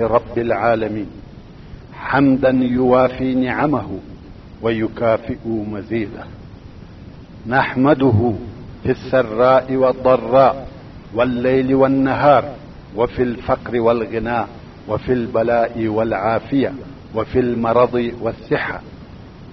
رب العالمين حمدا يوافي نعمه ويكافئ مزيده نحمده في السراء والضراء والليل والنهار وفي الفقر والغنى وفي البلاء والعافيه وفي المرض والصحه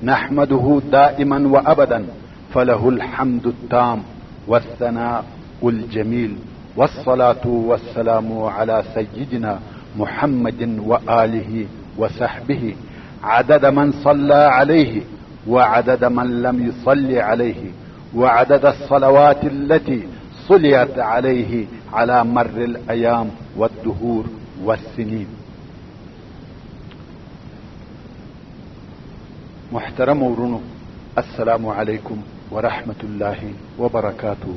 نحمده دائما وابدا فله الحمد التام والثناء الجميل والصلاه والسلام على سيدنا محمد واله وصحبه عدد من صلى عليه وعدد من لم يصل عليه وعدد الصلوات التي صليت عليه على مر الايام والدهور والسنين محترم ورونو السلام علیکم ورحمت الله وبرکاته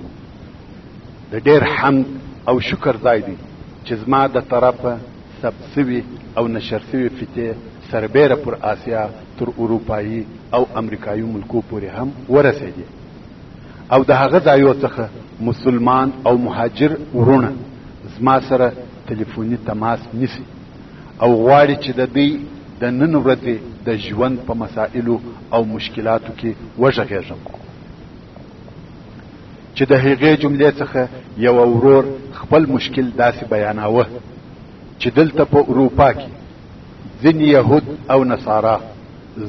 د ډېر حمد او شکر ځای دی چې زما د طرفه ثبت سوي او نشر سوي فتې سربېره پر آسیا تر اروپایي او امریکایي ملکو پورې هم ورسېږي او د هغه ځایو څخه مسلمان او مهاجر ورونه زما سره تلیفوني تماس نیسي او غواړي چې د دوی د نن ورځې د ژوند په مسائلو او مشکلاتو کې وږغېږم چې د هغې جملې څخه یو ورور خپل مشکل داسې بیاناوه چې دلته په اروپا کې ځینې یهود او نصارا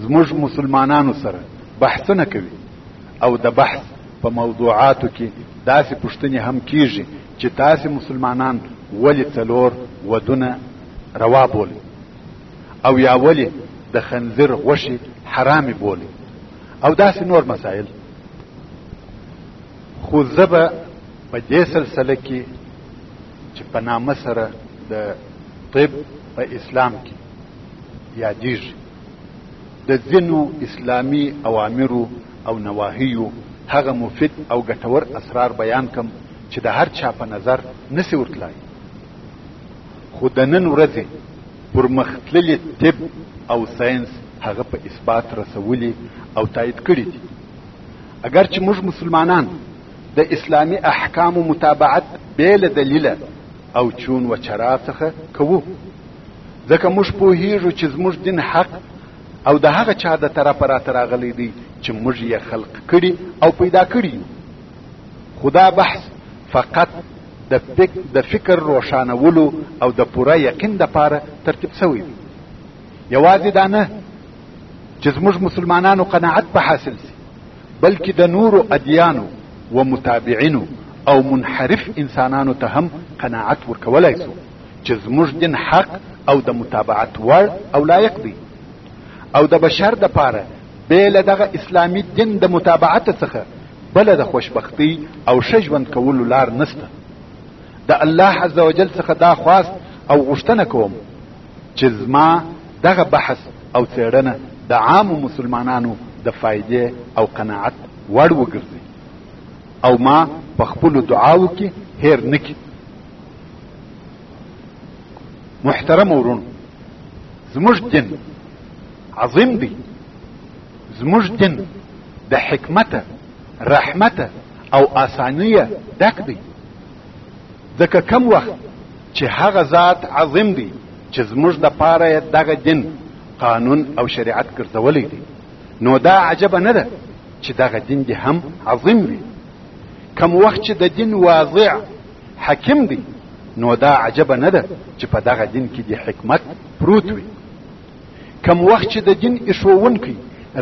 زموږ مسلمانانو سره بحثونه کوي او د بحث په موضوعاتو کې داسې پوښتنې هم کیږي چې تاسې مسلمانان ولې څلور ودونه روا بولي او یا ولې د خنزیر غوښې حرامې بولي او داسې نور مسایل خو زه به په دې سلسله کې چې په نامه سره د طب په اسلام کې یادیږي د ځینو اسلامي اوامرو او نواهیو هغه مفید او ګټور اسرار بیان کم چې د هر چا په نظر نسی ورتلای خو د نن ورځې پرمختللي طب او ساينس هغه په اثبات رسولي او تایید کړي دي اگر چې موږ مسلمانان د اسلامي احکامو متابعت بې له دلیله او چون و چرا څخه کوو ځکه موږ پوهیږو چې زموږ دین حق او د هغه چا د طرفه راته راغلی دی چې موږ یې خلق کړي او پیدا کړي یو خدا بحث فقط د فکر د فکر روښانولو او د پوره یقین د پاره ترتیب شوی وي یوازې دا نه چې زموږ مسلمانانو قناعت په حاصل سي بلکې د نورو ادیانو و متابعینو او منحرف انسانانو ته هم قناعت ورکولای سو چې زموږ دین حق او د متابعت وړ او لایق دی او د بشر د پاره بې له دغه اسلامي دین د متابعت څخه بل د خوشبختی او ښه ژوند کولو لار نسته د الله عز وجل څخه دا خواست او غوښتنه کوم چې زما دغه بحث او څېړنه د عامو مسلمانانو د فائدې او قناعت وړ وګرځي او ما په خپل دعاو کې هیر نکي محترم ورونو زموږ دین عظیم دی زموږ دین د حکمت رحمت او آسانیه ډک دی ځکه کم وخت چې هغه ذات عظیم دی چې زموږ د پاره دغه دین قانون او شریعت ګرځولی دی نو دا عجبه نه ده چې دغه دین دی هم عظیم وي کم وخت چې د دین واضع حکیم دی نو دا عجبه نه ده چې په دغه دین کې د حکمت پروت وي کم وخت چې د دین ایښوونکی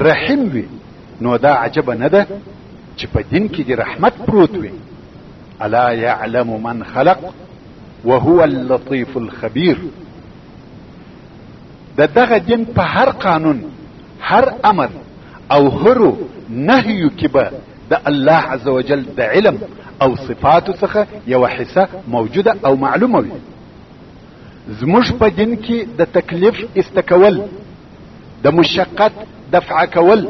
رحیم وي نو دا عجبه نه ده چې په دین کې د رحمت پروت وي الا يعلم من خلق وهو اللطيف الخبير د دغه دین په هر قانون هر امر او هرو نهیو کې به د الله عز وجل د علم او صفاتو څخه یو حصه موجوده او معلومه وي زموږ په دین کې د تکلیف استکول د مشقت دفع کول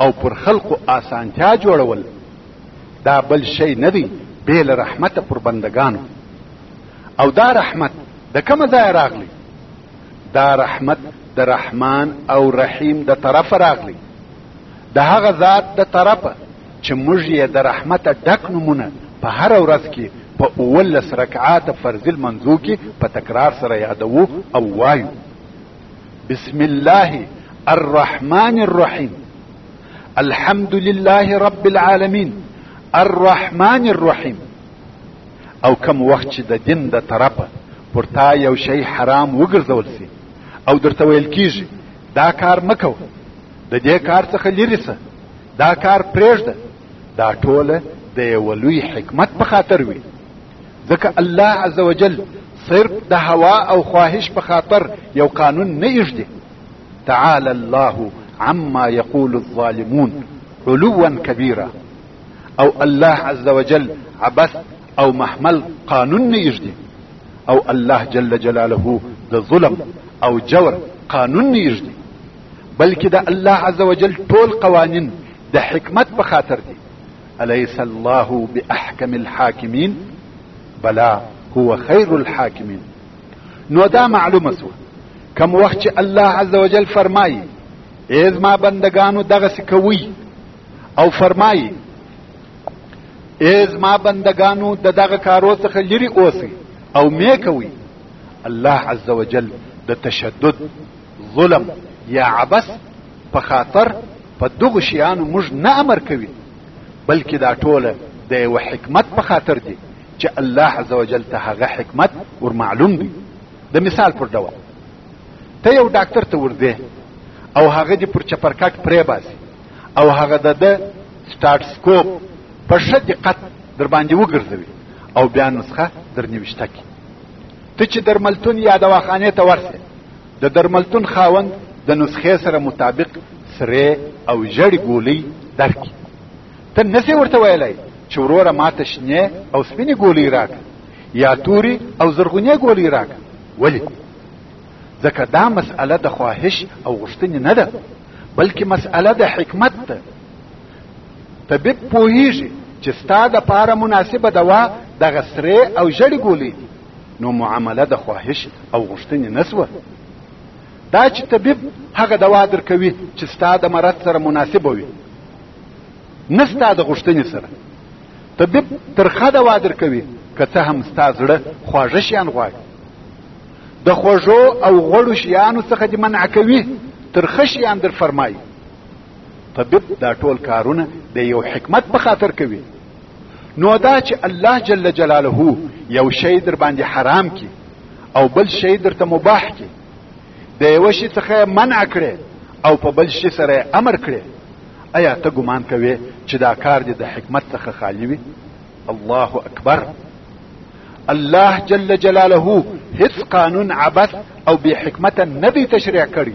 او پر خلقو آسانتیا جوړول دا بل شی نه دی بې له رحمته پر بندګانو او دا رحمت د کومه ځایه راغلی دا رحمت د رحمان او رحیم د طرفه راغلی د هغه ذات د طرفه چې موږ یې د رحمت ډک نمونه په هر ورځ کې په اولس رکعات فرض المنزو کې په تکرار سره یادو او وایو بسم الله الرحمن الرحیم الحمد لله رب العالمین الرحمن الرحیم او کم وخت چې د دین د طرفه پر تا یو شی حرام وګرځول سي او درته ویل کیږي دا کار مکو د دې کار څخه لري سه دا کار پرېږده دا ټوله د یو لوی حکمت په خاطر وي ځکه الله عز وجل صرف د هوا او خواهش په خاطر یو قانون نه ایږدي تعالی الله عما یقول الظالمون علوا کبیرا او الله عز وجل عبث او محمل قانون نه ایږدي او الله جل جلاله د ظلم او جور قانون نه ایږدي بلکې د الله عز وجل ټول قوانین د حکمت په خاطر دي الیس الله باحکم الحاکمین بلا هو خیر الحاکمین نو دا معلومه سو کم وخت چې الله عز وجل فرمایي ای زما بندگانو دغسې کوئ او فرمایي ای زما بندگانو د دغه کارو څخه لرې اوسئ او مې کوئ الله عز وجل د تشدد ظلم یا عبس په خاطر په دغو شیانو موږ نه امر کوي بلکې دا ټوله د یوه حکمت په خاطر دي چې الله عز وجل ته هغه حکمت ور معلوم دی د مثال پر ډول ته یو ډاکټر ته ورځې او هغه دې پر چپرکټ پرې باسي او هغه د ده سټاټسکوپ په ښه دقت در باندې وګرځوي او بیا نسخه درنوشته کړي ته چې درملتون یا دواخانې ته ورسې د درملتون خاوند د نسخې سره مطابق سرې او ژړې ګولۍ درکړي ته نسې ورته ویلی چې وروره ماته شنې او سپینې ګولۍ راکړه یا تورې او زرغونې ګولۍ راکړه ولې ځکه دا مسئله د خواهش او غوښتنې نه ده بلکې مسئله د حکمت ده طبيب پوهیږي چې ستا د پاره مناسبه دوا دغه سرې او ژړې ګولې دي نو معامله د خواهش او غوښتنې نه سوه دا چې طبيب هغه دوا درکوي چې ستا د مرض سره مناسبه وي نه ستا د غوښتنې سره طبيب ترخه دوا درکوي که څه هم ستا زړه خواږه شیان غواړي د خوږو او غوړو شیانو څخه دې منع کوي ترخه شیان در فرمایي طبيب دا ټول کارونه د یو حکمت په خاطر کوي نو دا چې الله جل جلاله یو شی در باندې حرام کی او بل شی در ته مباح کی د یو شی څخه منع کړي او په بل شی سره امر کړي ایا ته ګمان کوي چې دا کار دې د حکمت څخه خالی وي الله اکبر الله جل جلاله هیڅ قانون عبث او بی حکمت نه دی تشریع کړی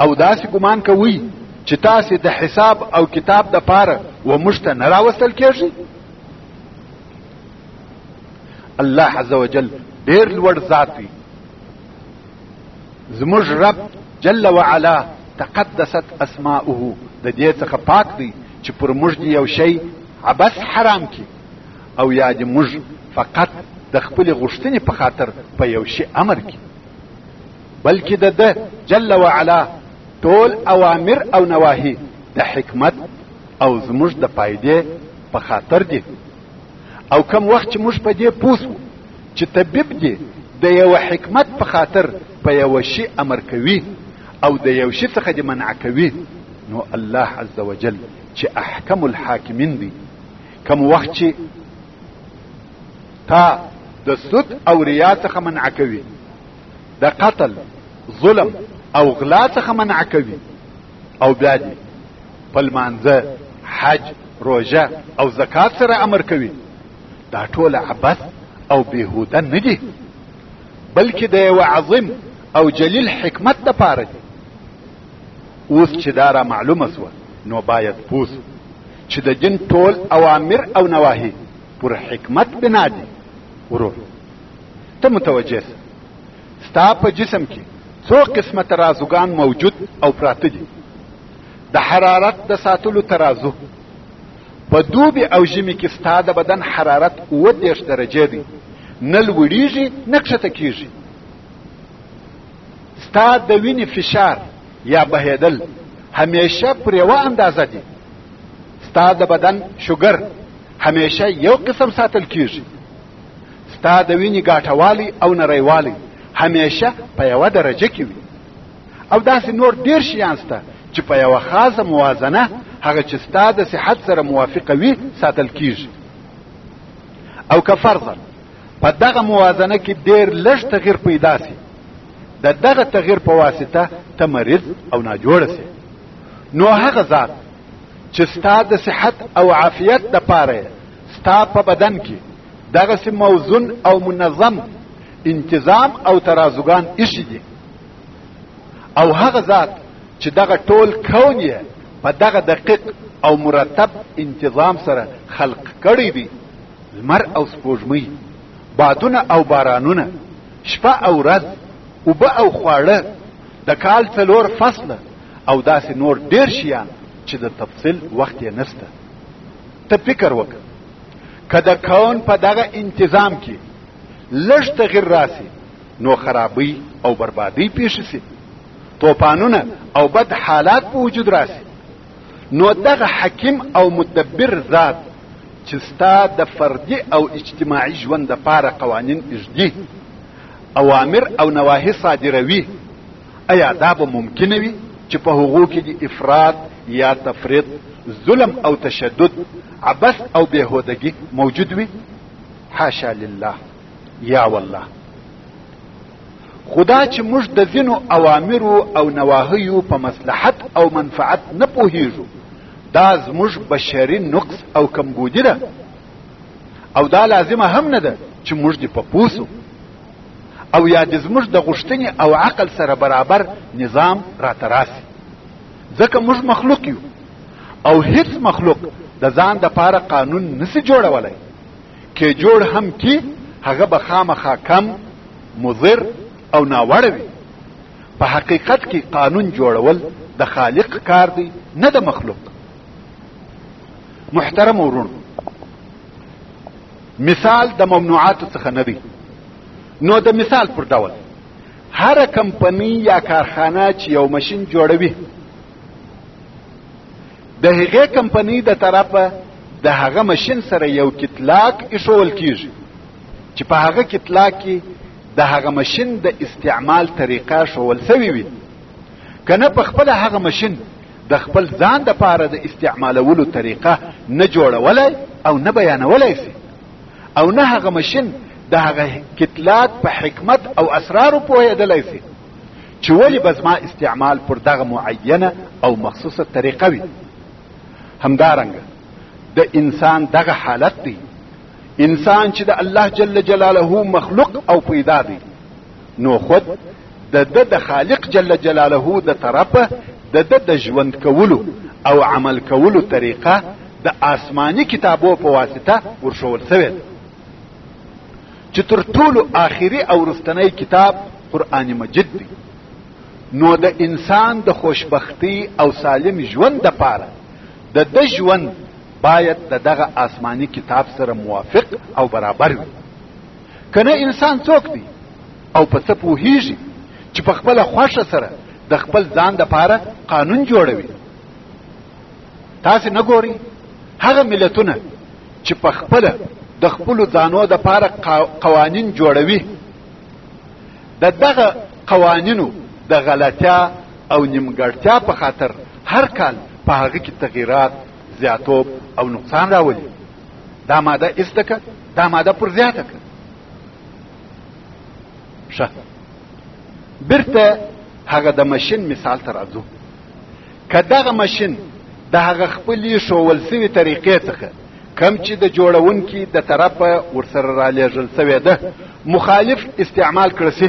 او داسې ګمان کوي چې تاسو د حساب او کتاب د پاره و مشته نه راوستل کېږي الله عز وجل ډېر لوړ ذات دی زموږ رب جل وعلا تقدست اسماؤه د دې څخه پاک دی چې پر موږ دی یو شی عبس حرام کی او یا د موږ فقط د خپل غوښتنې په خاطر په یو شی امر کی بلکې د ده جل وعلا ټول اوامر او نواهي د حکمت او زموږ د فایدې په خاطر دي او کم وخت چې موږ په دې پوه شو چې طبیب دې د یوه حکمت په خاطر په یوه شي امر کوي او د یو شي څخه دې منع کوي نو الله عز وجل چې احکم الحاکمین دی کم وخت چې تا د سود او ریا څخه منع کوي د قتل ظلم او غلا څخه منع کوي او بیا دې په لمانځه حج روژه او زکات سره امر کوي دا ټول عبث او بهوده نه دي بلکې د یو عظیم او جلیل حکمت دپاره دي اوس چې دا را معلومه سوه نو باید پوه سو چې د دین ټول اوامر او نواهي پر حکمت بنا دي ورور ته متوجه سه ستا په جسم کې څو قسمه ترازوګان موجود او پراته دي د حرارت د ساتلو ترازو په دوبي او ژمي کې ستا د بدن حرارت اووه دېرش درجې دی نه لوړیږي نه کښته کیږي ستا د وینې فشار یا بهیدل همیشه پر یوه اندازه دی ستا د بدن شوګر همیشه یو قسم ساتل کیږي ستا د وینې ګاټوالی او نریوالی همیشه په یوه درجه کې وي او داسې نور ډیر شیان سته چې په یوه خاصه موازنه هغه چې ستا د صحت سره موافقه وي ساتل کیږي او که فرضا په دغه موازنه کې ډیر لږ تغیر پیدا سي د دغه تغیر په واسطه ته مریض او ناجوړ سي نو هغه ذات چې ستا د صحت او عافیت د پاره ستا په بدن کې دغسې موزون او منظم انتظام او ترازوګان ایښي دي او هغه ذات چې دغه ټول کون یې په دغه دقیق او مرتب انتظام سره خلق کړی دی لمر او سپوږمۍ بادونه او بارانونه شپه او ورځ اوبه او خواړه د کال څلور فصله او داسې نور ډېر شیان چې د تفصیل وخت یې نسته ته فکر وکړه که د کون په دغه انتظام کې لږ تغیر راسي نو خرابی او بربادی پیښ شي توپانونه او بد حالات په وجود راسي نو دغه حکیم او مدبر ذات چې ستا د فردي او اجتماعي ژوند لپاره قوانین اجدي اوامر او نواهی صادروي ایا دا به ممکن وي چې په هغو کې د افراد یا تفرید ظلم او تشدد عبث او بهودګي موجود وي حاشا لله یا والله خدا چې موږ د ځینو اوامرو او نواهیو په مصلحت او منفعت نه پوهیږو دا زموږ بشري نقص او کمبودی ده او دا لازمه هم نه ده چې موږ دې په پوسو او یا د زموږ د غوښتنې او عقل سره برابر نظام راته راسي ځکه موږ مخلوق یو او هیڅ مخلوق د ځان د پاره قانون نسی جوړولای کې جوړ هم کی هغه به خامخا کم مضر او ناوړه وي په حقیقت کې قانون جوړول د خالق کار دی نه د مخلوق محترم ورونو مثال د ممنوعاتو څخه نه دی نو د مثال پر ډول هر کمپنی یا کارخانه چې یو ماشين جوړوي د هغې کمپنی د طرفه د هغه ماشين سره یو کتلاک ایښول کیږي چې په هغه کتلاک کې د هغه ماشين د استعمال طریقه شول سوي وي کنه په خپل هغه ماشين د خپل ځان د پاره د استعمالولو طریقه نه جوړولای او نه بیانولای سي او نه هغه ماشين د هغه کتلات په حکمت او اسرارو پوهېدلای سي چې ولې به زما استعمال پر دغه معینه او مخصوصه طریقه وي همدارنګه د انسان دغه حالت دی انسان چې د الله جل جلاله مخلوق او پیدا دی نو خود د د د خالق جل جلاله د طرفه د د د ژوند کولو او عمل کولو طریقه د آسماني کتابو په واسطه ورښول سوې ده چې تر ټولو آخري او وروستنی کتاب قرآن مجید دی نو د انسان د خوشبختی او سالم ژوند د پاره د د ژوند باید د دغه آسماني کتاب سره موافق او برابر وي کنه انسان څوک دی او په څه پوهیږي چې په خپل خوښه سره د خپل ځان د پاره قانون جوړوي تاسو نه ګوري هغه ملتونه چې په خپل د خپل ځانو د پاره قوانین جوړوي د دغه قوانینو د غلطیا او نیمګړتیا په خاطر هر کال په هغه کې تغیرات زیاتوب او نقصان راولي دا ماده استکه دا ماده پر زیاته کړه شه برته هغه د ماشين مثال ته راځو که دغه ماشين د هغه خپلې شوول سوي طریقې څخه کم چې د جوړونکي د طرفه ورسره را لېږل سوې ده مخالف استعمال کړه سي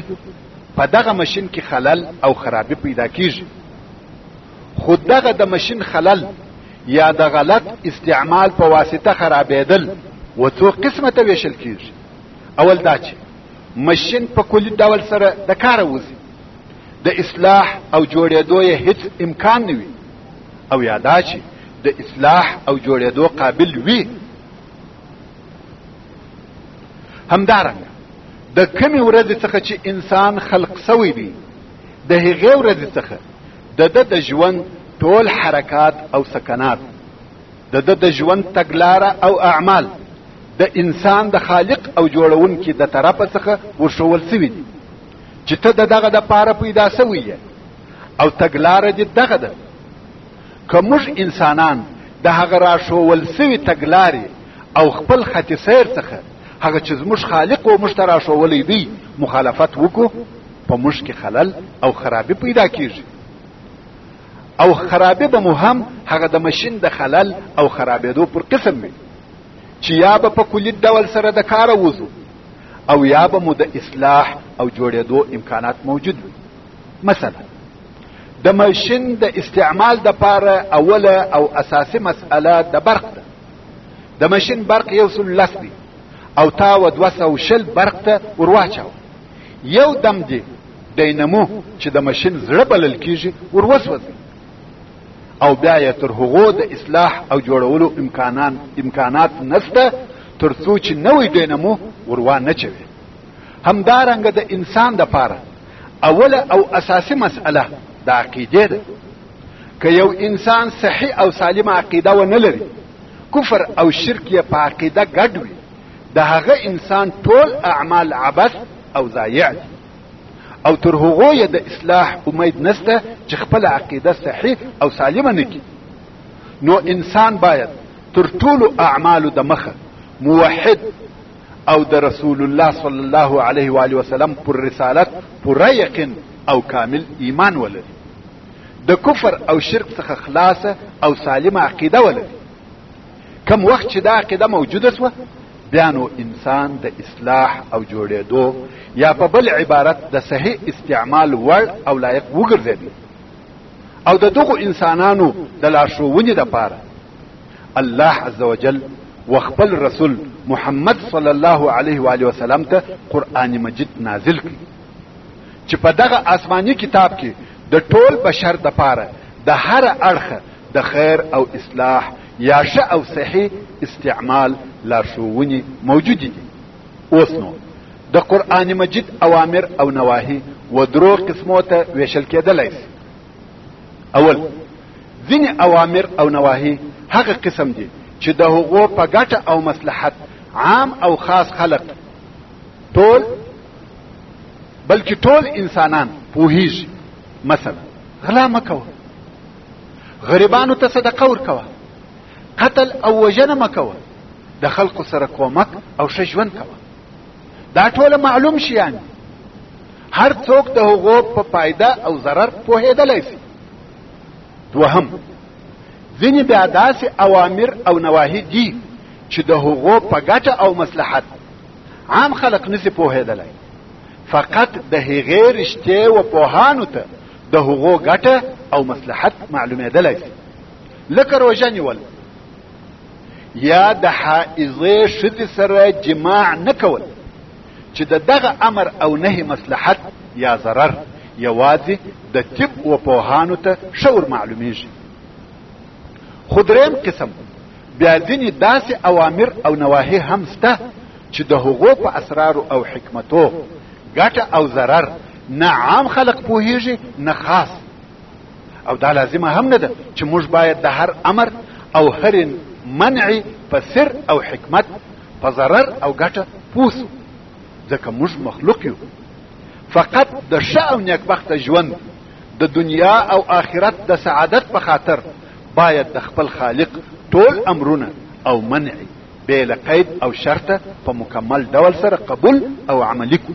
په دغه ماشین کې خلل او خرابي پیدا کیږي خو دغه د ماشین خلل یا د غلط استعمال په واسطه خرابېدل و څو قسمه ته ویشل کیږي اول دا چې ماشین په کلي ډول سره د کاره وځي د اصلاح او جوړېدو یې هیڅ امکان نه وي او یا دا چې د اصلاح او جوړېدو قابل وي همدارنګه د کمې ورځې څخه چې انسان خلق سوی دی د هغې ورځې څخه د ده د ژوند ټول حرکات او سکنات د ده د ژوند تګلاره او اعمال د انسان د خالق او جوړونکي د طرفه څخه ورښول سوي دي چې ته د دغه د پاره پیدا سوی او تګلاره دې دغه ده که موږ انسانان د هغه راښوول سوي تګلارې او خپل خط سیر څخه هغه چې زموږ خالق و موږ ته راښوولی دی مخالفت وکړو په موږ کې خلل او خرابي پیدا کیږي او خرابې به مو هم هغه د ماشین د خلل او خرابېدو پر قسم وي چې یا به په کلي ډول سره د کاره وځو او یا به مو د اصلاح او جوړېدو امکانات موجود وي مثلا د ماشین د استعمال د پاره اوله او اساسي مسأله د برق ده د ماشین برق یو سل لس دی او تا و دوه سوه شل برق ته ورواچاوه یو دم دی دینمو چې د ماشین زړه بلل کیږي ور وسوځي او بیا یې تر هغو د اصلاح او جوړولو امکانان امکانات نسته تر څو چې نوې دینمو ور وانه چوي همدارنګه د انسان د پاره اوله او اساسي مسأله د عقیده ده که یو انسان صحیح او سالم عقیده و نه لري کفر او شرک یې په عقیده ګډ وي د هغه انسان ټول اعمال عبث او ضایع دي او تر هغو یې د اصلاح امید نسته چې خپله عقیده صحیح او سالمه نه کړي نو انسان باید تر ټولو اعمالو د مخه موحد او د رسول الله صلی الله علیه و وسلم پر رسالت پوره یقین او کامل ایمان ولري د کفر او شرک څخه خلاصه او سالمه عقیده ولري کم وخت چې دا عقیده موجوده شوه بیا نو انسان د اصلاح او جوړېدو یا په بل عبارت د صحیح استعمال وړ او لایق وګرځېدل او د دغو انسانانو د لارښوونې دپاره الله عز وجل وخپل رسول محمد صلی الله علیه و علیه وسلم ته قرآن مجید نازل کړي چې په دغه آسماني کتاب کې د ټول بشر دپاره د هر اړخه د خیر او اصلاح یا ښه او صحي استعمال لارښوونې موجودې دي اوس نو د قرآن مجید اوامر او نواهی و درو قسمو ته ویشل کېدلای شي اول ځینې اوامر او نواهی هغه قسم دي چې د هغو په ګټه او مصلحت عام او خاص خلق ټول بلکې ټول انسانان پوهیږي مثلا غلا مکوه غریبانو ته صدقه ورکوه قتل او وژنه مکوه د خلکو سره کومک او ښه ژوند کوه دا ټوله معلوم شیان هر څوک د هغو په فایده او ضرر پوهېدلی سي دوهم ځینې بیا داسې اوامر او نواهي دي چې د هغو په ګټه او مصلحت عام خلک نسی پوهېدلی فقط د هغې رشتې و پوهانو ته د هغو ګټه او مصلحت معلومېدلی شي لکه روژه نیول یا د حائضې ښځې سره جماع نه کول چې د دغه امر او نهي مصلحت یا ضرر یوازې د طب و پوهانو ته ښه ور معلومیږي خو دریم قسم بیا ځینې داسې اوامر او نواهي هم سته چې د هغو په اسرارو او حکمتو ګټه او ضرر نه عام خلق پوهیږي نه خاص او دا لازمه هم نه ده چې موږ باید د هر امر او هر منع په سر او حکمت په ضرر او ګټه پوس ځکه موږ مخلوق یو فقط د ښه او نیکبخته ژوند د دنیا او آخرت د سعادت په خاطر باید د خپل خالق ټول امرونه او منع بې له قید او شرطه په مکمل ډول سره قبول او عملی کو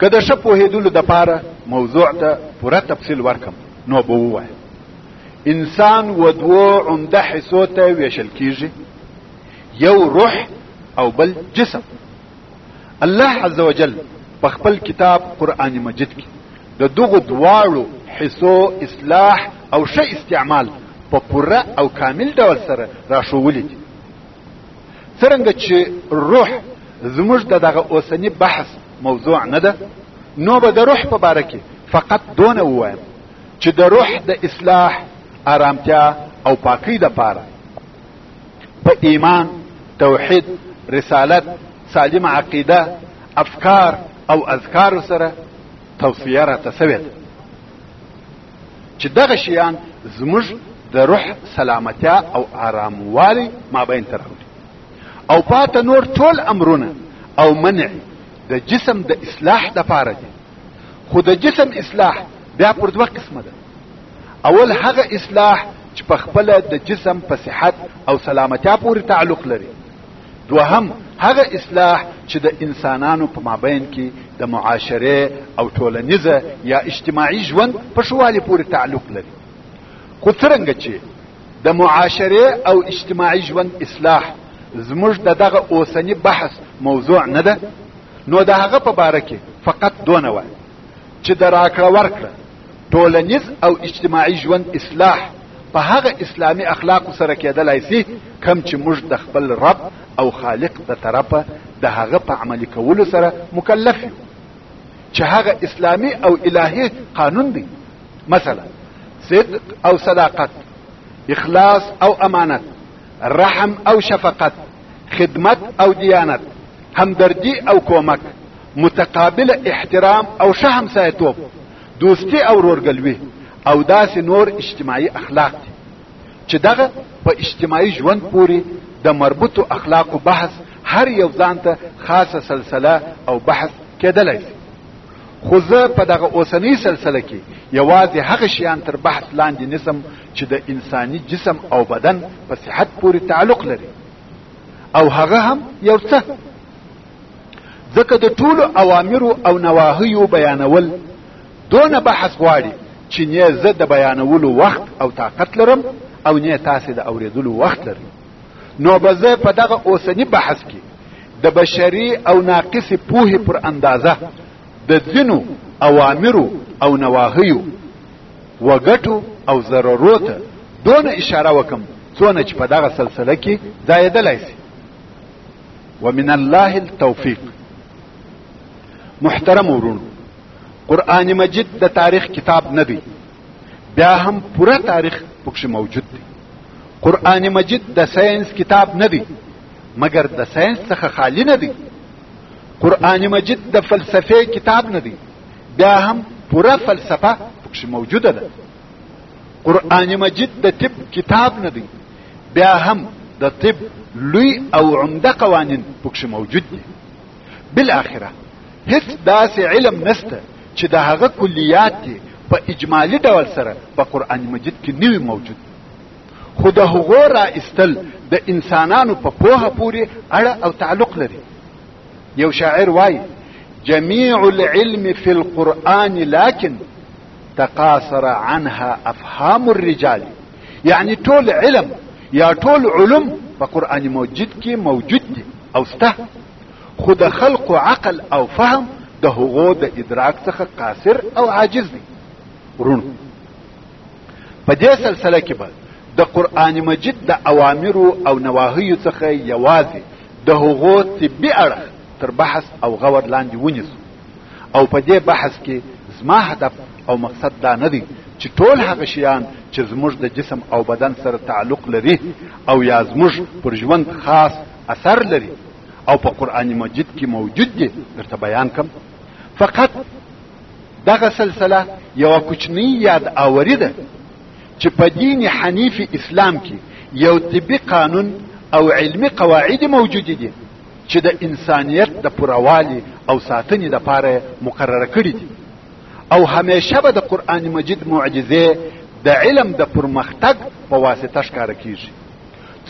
که د ښه پوهېدلو دپاره موضوع ته پوره تفصیل ورکم نو به ووایم انسان و دوو عمده حصو ته ویشل کیږي یو روح او بل جسم الله عزوجل په خپل کتاب قران مجید کې د دغه دواړو حصو اصلاح او ښه استعمال په پوره او کامل ډول سره راښوولي دي څرنګه چې روح زموږ د دغه اوسنی بحث موضوع نه ده نو به د روح په باره کې فقط دونه ووایم چې د روح د اصلاح آرامتیا او پاکۍ لپاره په ایمان توحید رسالت سالم عقیده افکار او اذکار سره توصیه راته سوې ده چې دغه شیان زموږ د روح سلامتیا او آراموالی مابین ته راوړي او پاته نور ټول امرونه او منع د جسم د اصلاح دپاره دي خو د جسم اصلاح بیا پر دوه قسمه ده اول هغه اصلاح چې په خپل د جسم په صحت او سلامتیا پورې تعلق لري دوهم هغه اصلاح چې د انسانانو په مابین کې د معاشره او ټولنیزه یا اجتماعي ژوند په شوالي پورې تعلق لري خو څرنګه چې د معاشره او اجتماعي ژوند اصلاح زموږ د دغه اوسنی بحث موضوع نه ده نو د هغه په باره کې فقط دونه وایي چې د راکړه ورکړه ټولنیز او اجتماعي ژوند اصلاح په هغه اسلامي اخلاقو سره کېدلای سي کم چې موږ د خپل رب او خالق د طرفه د هغه په عملي کولو سره مکلف یو چې هغه اسلامي او الهي قانون دی مثلا صدق او صداقت اخلاص او امانت رحم او شفقت خدمت او دیانت همدردی او کومک متقابل احترام او ښه همسایتوب دوستی او رورګلوي او داسې نور اجتماعي اخلاق دي چې دغه په اجتماعي ژوند پورې د مربوطو اخلاقو بحث هر یو ځان ته خاصه سلسله او بحث کېدلی شي خو زه په دغه اوسنۍ سلسله کې یوازې هغه شیان تر بحث لاندې نیسم چې د انساني جسم او بدن په صحت پورې تعلق لري او هغه هم یو څه ځکه د ټولو اوامرو او نواهیو بیانول دونه بحث غواړي چې نه زه د بیانولو وخت او طاقت لرم او نه تاسې د اورېدلو وخت لري نو به زه په دغه اوسني بحث کې د بشري او ناقصې پوهې پر اندازه د ځینو اوامرو او نواهیو وګټو او ضرورو ته دون اشاره وکم څونه چې په دغه سلسله کې ځایدلای سي ومن الله التوفیق محترم ورونو قران مجید د تاریخ کتاب نه دی بیا هم پوره تاریخ پکښې موجود دی قران مجید د ساينس کتاب نه دی مګر د ساينس څخه خالی نه دی قران مجید د فلسفې کتاب نه دی بیا هم پوره فلسفه پکې موجوده ده قران مجید د طب کتاب نه دی بیا هم د طب لوی او عمده قوانین پکې موجود دي بل اخره هیڅ داسې علم نشته چې د هغه کلیات دي په اجمالی ډول سره په قران مجید کې نوی موجود خو د هغو را استل د انسانانو په پوهه پورې اړه او تعلق لري یو شاعر وای جميع العلم في القرآن لكن تقاصر عنها افهام الرجال يعني ټول علم یا ټول علوم په قرآن موجود کې موجود دي او سته خو د خلق عقل او فهم د هغو د ادراک څخه قاصر او عاجز دي ورونو په دې سلسله کې به د قرآن مجید د اوامرو او نواهیو څخه یوازې د هغو طبي اړخ تر بحث او غور لاندې ونیسو او په دې بحث کې زما هدف او مقصد دا نه دی چې ټول هغه شیان چې زموږ د جسم او بدن سره تعلق لري او یا زموږ پر ژوند خاص اثر لري او په قرآن مجید کې موجود دي درته بیان کم فقط دغه سلسله یو کوچنی یاد آوری ده چې په دین حنیف اسلام کې یو طبي قانون او علمی قواعد موجود دي چې د انسانیت د پوروالي او ساتنې لپاره مقرره کړي دي او همیشه به د قرآن مجید معجزې د علم د پرمختګ په واسطه ښکاره کیږي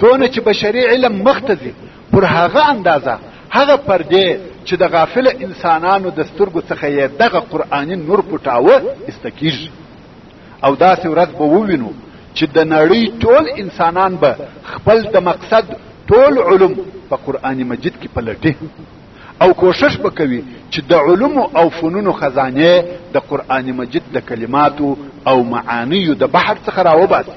څونه چې بشري علم مخته ځي پر هغه اندازه هغه پردې چې د غافل انسانانو د سترګو څخه یې دغه قرآني نور پټاوه ایسته کیږي او داسې ورځ به ووینو چې د نړۍ ټول انسانان به خپل د مقصد ټول علوم په قرآن مجید کې پلټي او کوشش به کوي چې د علوم او فنونو خزانه د قرآن مجید د کلماتو او معانیو د بحر څخه راوباسي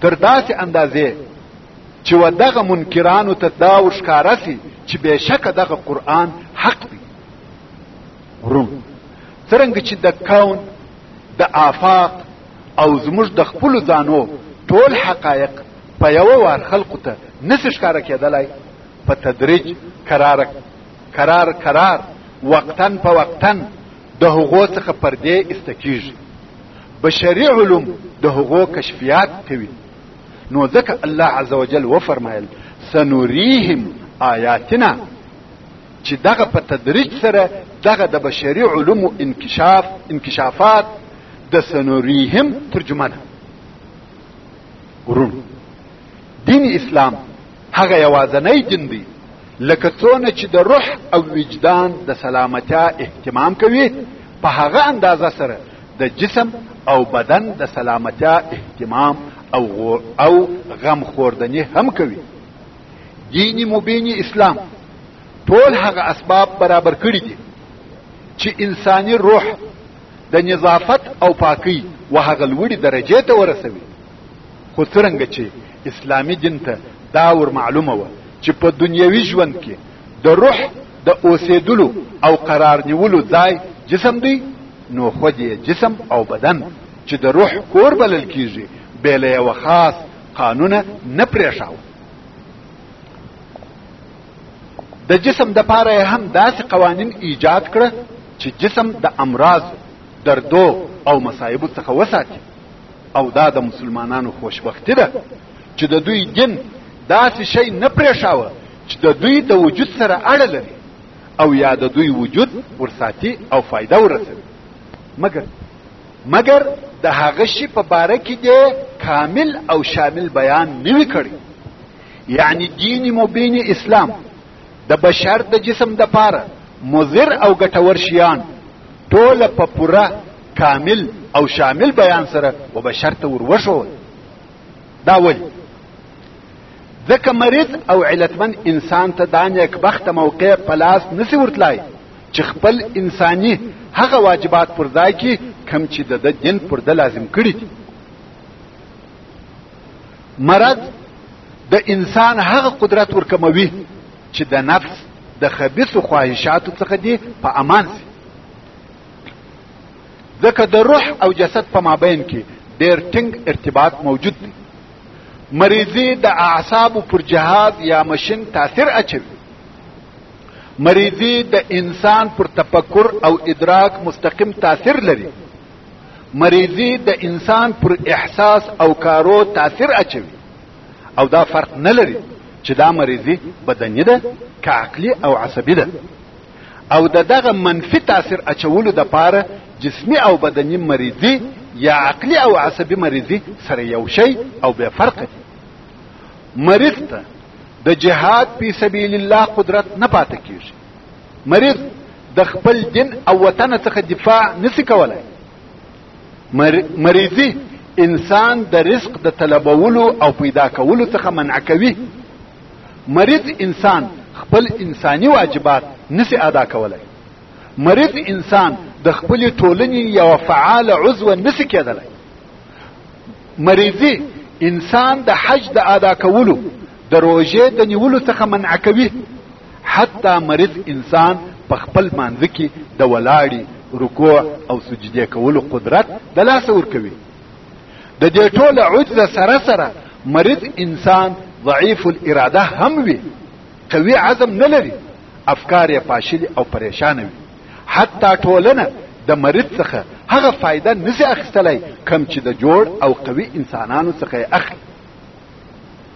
تر داسې اندازې چې و دغه منکرانو ته دا ورښکاره سي چې بېشکه دغه قرآن حق دی روم څرنګه چې د کون د آفاق او زموږ د خپلو ځانو ټول حقایق په یوه وار خلقو ته نسي ښکاره کېدلی په تدریج کرار کرار کرار وقتن په وقتن د هغو څخه پردې ایسته کیږي بشري علوم د هغو کشفیات کوي نو ځکه الله عز وجل وفرمایل سنوریهم آیاتنا چې دغه په تدریج سره دغه د بشري علومو انکشاف انکشافات د سنوریهم ترجمه ده ورونو دین اسلام هغه یوازنی دین دی لکه څونه چې د روح او وجدان د سلامتیا اهتمام کوي په هغه اندازه سره د جسم او بدن د سلامتیا اهتمام او غور او غم خوردنی هم کوي دین مبین اسلام ټول هغه اسباب برابر کړی دي چې انساني روح د نظافت او پاکي وهغه لوړي درجه ته ورسوي خو څرنګه چې اسلامي دین ته دا ور معلومه وه چې په دنیوي ژوند کې د روح د اوسېدلو او قرار نیولو ځای جسم دی نو خود یې جسم او بدن چې د روح کور بلل کیږي بې له یوه خاص قانونه نه پرېښاوه د جسم د پاره هم داسې قوانین ایجاد کړه چې جسم د امراض دردو او مصایبو څخه وساتي او دا د مسلمانانو خوشبختی ده چې د دوی دین داسې شی نه پرېښاوه چې د دوی د وجود سره اړه لري او یا د دوی وجود ورساتي او فایده ورسوي مګر مګر د هغه شي په باره کې دی کامل او شامل بیان نوي کړي یعنی دین مبین اسلام د بشر د جسم د پاره مضر او ګټور شیان ټوله په پوره کامل او شامل بیان سره و بشر ته وروښول دا ولي ځکه مریض او علتمن انسان ته دا نیکبخته موقع په لاس نسی ورتلای چې خپل انساني هغه واجبات پر ځای کړي کوم چې د دین پر ده لازم کړي دي مرض د انسان هغه قدرت ورکموي چې د نفس د خبیثو خواهشاتو څخه دی په امان سي ځکه د روح او جسد په مابین کې ډېر ټینګ ارتباط موجود دی مریضي د اعصابو پر جهاز یا مشین تاثیر اچوي مریضي د انسان پر تفکر او ادراک مستقیم تاثیر لري مریضي د انسان پر احساس او کارو تاثیر اچوي او دا فرق نه لري چې دا مریضي بدني ده که عقلي او عصبي ده او د دغه منفي تاثیر اچولو د پاره جسمي او بدني مریضي یا عقلي او عصبي مریضي سره یو شی او بې فرقه دي مریض ته د جهاد فی سبیل الله قدرت نه پاتې کیږي مریض د خپل دین او وطن څخه دفاع نسی کولای مریضی انسان د رزق د طلبولو او پیدا کولو څخه منع کوي مریض انسان خپل انساني واجبات نسی ادا کولای مریض انسان د خپل ټولنې یو فعال عضو نسی کېدلای مریضي انسان د حج د ادا کولو د روژې د نیولو څخه منع کوي حتی مریض انسان په خپل مانځ کې د ولاړی رکوع او سجدې کولو قدرت د لاس ور کوي د دې ټول عجز سره سره مریض انسان ضعیف الاراده هم وي قوي عزم نه لري افکار یې پاشلي او پریشان وي حتی ټولنه د مریض څخه هغه فایده نسی اخیستلای کم چې د جوړ او قوي انسانانو څخه یې اخلي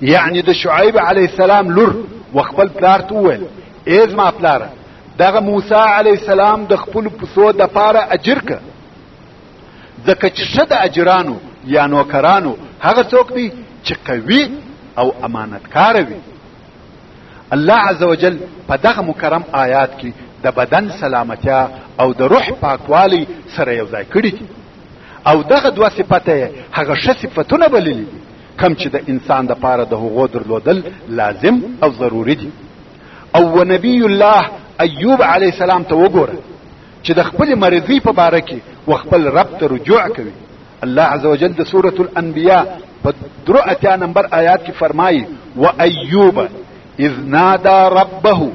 یعنی د شعیب علی السلام لور وخپل پلار ته وویل ای زما پلاره دغه موسی علی السلام د خپل پسو د پاره اجر که ځکه چې ښه د اجرانو یا نوکرانو هغه څوک دی چې قوي او امانتکار وي الله عز وجل په دغه مکرم آیات کې د بدن سلامتیا او د روح پاکوالی سره یو ځای کړي دي او دغه دوه صفته هغه ښه صفتونه بللي دي کم چې د انسان د پاره د هغو درلودل لازم او ضروری دي او ونبی الله ایوب علی السلام ته وګوره چې د خپل مرضی په باره کې و خپل رب ته رجوع کوي الله عز وجل د سوره الانبیاء په درو اتیا نمبر آیات کې فرمایي و ایوب اذ نادى ربه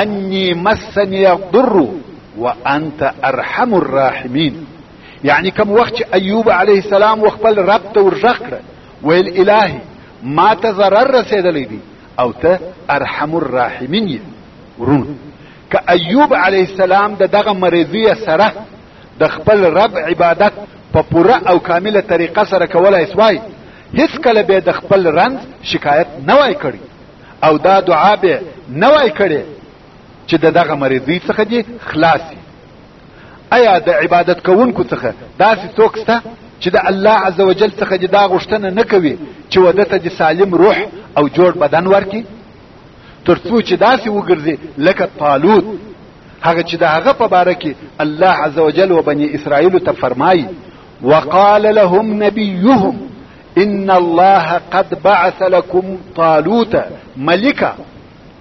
اني مسني الضر وانت ارحم الراحمين یعنی کوم وخت چې ایوب علیه السلام و خپل رب ته ورغږ کړ ویل الهي ما ته ضرر رسېدلی دی او ته ارحم الراحمین یې ورونو که ایوب علیه السلام د دغه مریضي سره د خپل رب عبادت په پوره او کامله طریقه سره کولای سوای هیڅ کله به د خپل رنځ شکایت نه وای کړی او دا دعا به نه وای کړې چې د دغه مریضۍ څخه دې خلاص ایا د عبادت کوونکو څخه داسې څوک شته چې د الله عزوجل څخه دې دا غوښتنه نه کوي چې وده ته دې سالم روح او جوړ بدن ورکړي تر څو چې داسې وګرځي لکه طالوت هغه چې د هغه په باره کې الله عزوجل و بني اسرائیل ته فرمایي وقال لهم نبيهم ان الله قد بعث لكم طالوت ملكا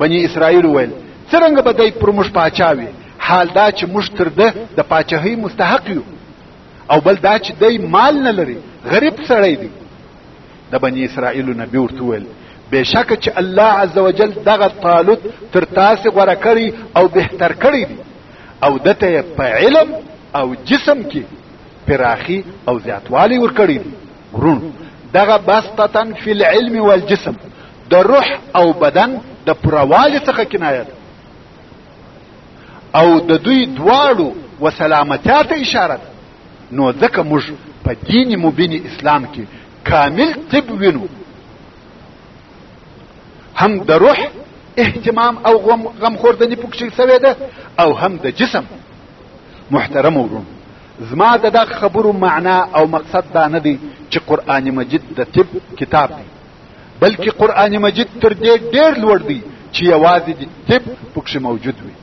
بني اسرائیل ویل څرنګه به دای پر موږ پاچا وي حال دا چې موږ تر ده د پاچاهۍ مستحق یو او بل دا چې دی مال نه لري غریب سړی دی د بني اسرائیل نبی ورته ویل بشک چې الله عزوجل دغه طالوت تر تاسو غوړه کړی او بهتر کړی دی او دته په علم او جسم کې پراخي او زیاتوالی ورکړي دي ورونو دغه بسطتن فی العلم والجسم د روح او بدن د پروالي څخه کنایه ده او د دوی دواړو و سلامتیا ته اشاره ده نو ځکه موږ په دین مبین اسلام کې کامل طب وینو هم د روح اهتمام او غم غمخوردنی پکښې سوې ده او هم د جسم محترم ورون زما د دغه خبرو معنا او مقصد دا نه دی چې قرآن مجید د طب کتاب دی بلکې قران مجید تر دې ډېر لوړ دی چې یوازې د طب پکې موجود وي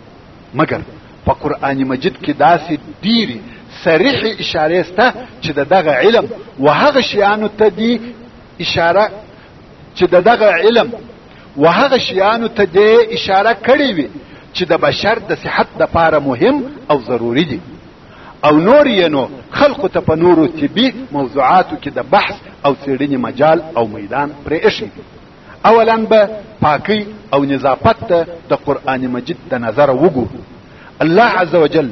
مګر په قران مجید کې داسې ډېری صریح اشاره سته چې دغه علم وهغه شیانو ته دی اشاره چې دغه علم وهغه شیانو ته دی اشاره کړې وي چې د بشر د صحت لپاره مهم او ضروری دي او نور یې نو خلکو ته په نورو طبي موضوعاتو کې د بحث او څېړنې مجال او میدان پرې ایښی دی اولا به پاکۍ او نظافت ته د قرآن مجید د نظره وګورو الله عز وجل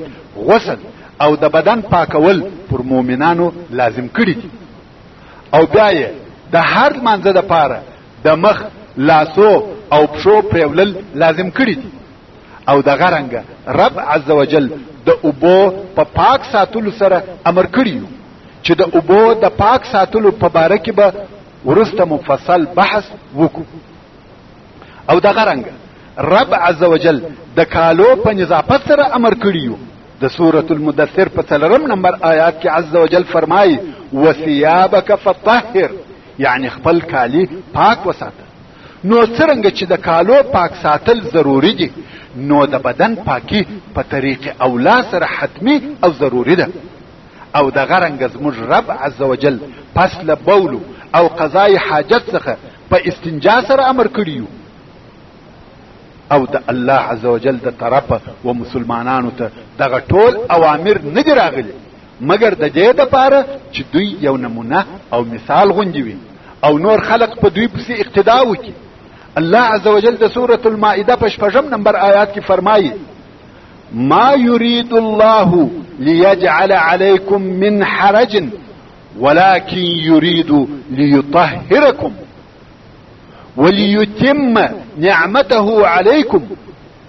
غسل او د بدن پاکول پر مؤمنانو لازم کړی دي او بیا یې د هر لمانځه دپاره د مخ لاسو او پښو پرېولل لازم کړي دي او د غرنګ رب عزوجل د اوبو په پا پاک ساتلو سره امر کړی چې د اوبو د پاک ساتلو په باره کې به ورسته مفصل بحث وکړو او د غرنګ رب عزوجل د کالو په نظافت سره امر کړی د سورة المدثر په څلورم نمبر آیات کې عز وجل فرمایي وثيابك فطهر یعنی خپل کالی پاک وساته نو څرنګه چې د کالو پاک ساتل ضروري دي نو د بدن پاکي په طریق اولا سره حتمی او ضروري ده او د غرنګ زموږ رب عز وجل پس له بولو او قضای حاجت څخه په استنجا سره امر کړی او د الله عز وجل د طرفه و مسلمانانو ته دغه ټول اوامر نه دي راغلي مګر د دې لپاره چې دوی یو نمونه او مثال غوندي وي او نور خلق په دوی پسې اقتدا وکړي الله عز وجل د سورة المائده په شپږم نمبر آیات کې فرمایي ما يريد الله ليجعل عليكم من حرج ولكن يريد ليطهركم وليتم نعمته عليكم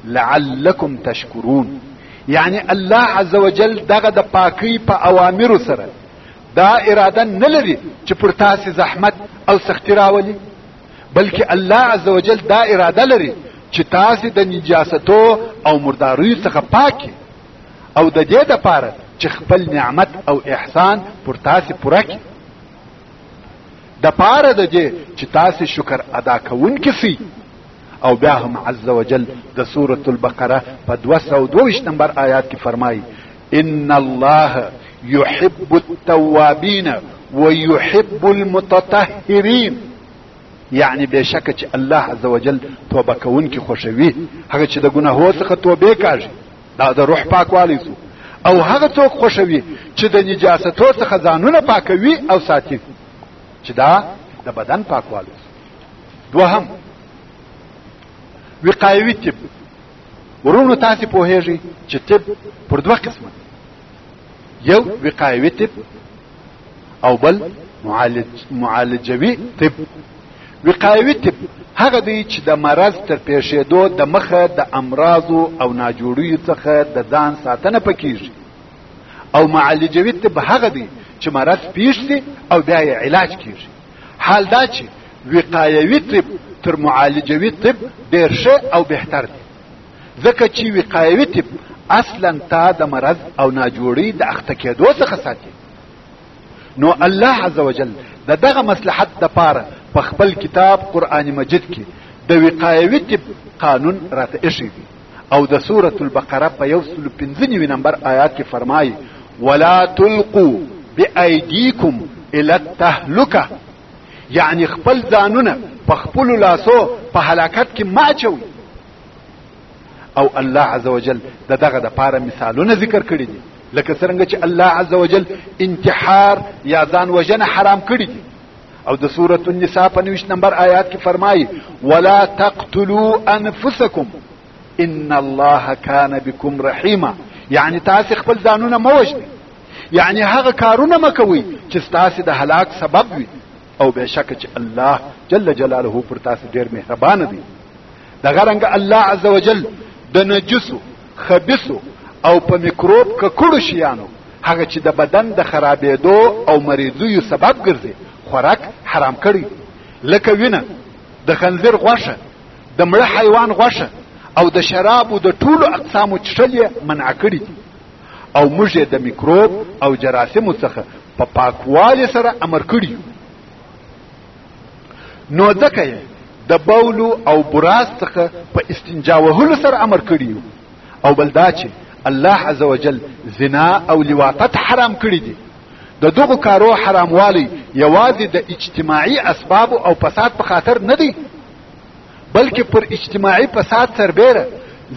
لعلكم تشكرون یعنی الله عز وجل دغه د پاکی په پا اوامرو سره دا اراده نه لري چې پر تاسو زحمت او سختی راولي بلکې الله عز وجل دا اراده لري چې تاسو د نجاستو او مرداروي څخه پاکي او د دې لپاره چې خپل نعمت او احسان پر تاسو پوره کړي د پاره د دې چې تاسو شکر ادا کوونکي سي او بیا هم عز وجل د سورة البقره په 222 نمبر آیات کې فرمایي ان الله يحب التوابين ويحب المتطهرين یعنی بشکه چې الله عزوجل توبه کوونکي خوښوي هغه چې د ګناهو څخه توبه کوي دا د روح پاکوالی سو او هغه څوک خوشوي چې د نجاستو څخه ځانونه پاکوي او ساتي چې دا د بدن پاکوالی دوهم وقایوي طب ورونو تاسو په هیږي چې طب پر دوه قسمه یو وقایوي طب او بل معالج معالجوي طب وقایوي طب هغه دی چې د مرض تر پیښېدو د مخه د امراضو او ناجوړیو څخه د ځان ساتنه پکېږي او معالجوي طب هغه دی چې مرض پیښ سي او بیا یې علاج کېږي حال دا چې وقایوي طب تر معالجوي طب ډېر ښه او بهتر دی ځکه چې وقایوي طب اصلا تا د مرض او ناجوړی د اخته کېدو څخه ساتي نو الله عز وجل د دغه مصلحت د پاره په خپل کتاب قران مجید کې د وقایوي طب قانون راته ایښی دی او د سوره البقره په یو سل پنځه نوي نمبر آیات کې فرمایي ولا تلقوا بأيديكم الى التهلكه یعنی خپل ځانونه په خپل لاسو په هلاکت کې ما چوي او الله عزوجل د دغه د پاره مثالونه ذکر کړی دي لکه څنګه چې الله عزوجل انتحار یا ځان وژنه حرام کړی دي او د سوره النساء په 90 نمبر آیات کې فرمایي ولا تقتلوا انفسکم ان الله كان بكم رحيما یعنی تاسو خپل ځانونه موجنه یعنی هغه کارونه مکوي چې تاسو د هلاک سبب وي او بشک چې الله جل جلاله پر تاسو ډیر مهربان دی دغه رنګ الله عزوجل د نجسو خبيسو او په میکروب ککړو شیانو هغه چې د بدن د خرابېدو او مریضیو سبب ګرځي خوراک حرام کړی لکه وینه د خنزیر غوښه د مړه حیوان غوښه او د شرابو د ټولو اقسامو چښل یې منع کړي دي او موږ یې د میکروب او جراثیمو څخه په پاکوالي سره امر کړي یو نو ځکه یې د بولو او براز څخه په استنجا وهلو سره امر کړی او بل دا چې الله عز وجل زنا او لواطت حرام کړی دي د دغو کارو حراموالی یوازې د اجتماعي اسباب او فساد په خاطر نه دی بلکې پر اجتماعي فساد سربیره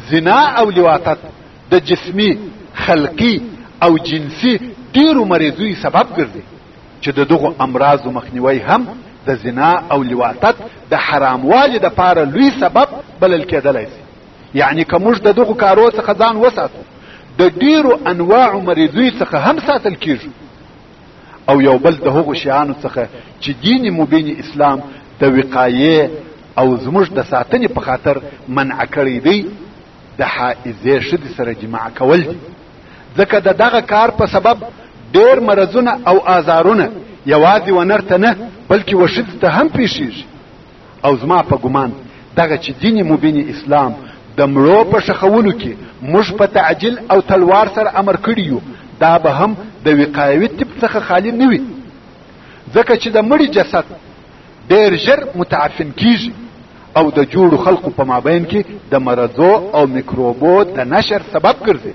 زنا او لواطت د جسمی خلقی او جنسی ډیرو مریضوی سبب ګرځي چې د دغو امراضو مخنیوی هم د زنا او لواطت د حراموالي د پاره لوی سبب بلل کېدلی سي یعنی که موږ د دغو کارو څخه ځان وساتو د ډیرو انواع مریضوی څخه هم ساتل کیږي او یو بل د هغو شیانو څخه چې دین مبین اسلام د وقایې او زموږ د ساتنې په خاطر منع کړی دی د حائزې ښځې سره جماع کول دي ځکه د دغه کار په سبب ډېر مرضونه او آزارونه یوازې ونر ته نه بلکې وښځې ته هم پیښیږي او زما په ګمان دغه چې دین مبین اسلام د مړو په شخولو کې موږ په تعجیل او تلوار سره امر کړی یو دا به هم د وقایوي طب څخه خالی نه وي ځکه چې د مړي جسد ډېر ژر متعفن کیږي او د جوړو خلقو په مابین کې د مرضو او میکروبو د نشر سبب ګرځي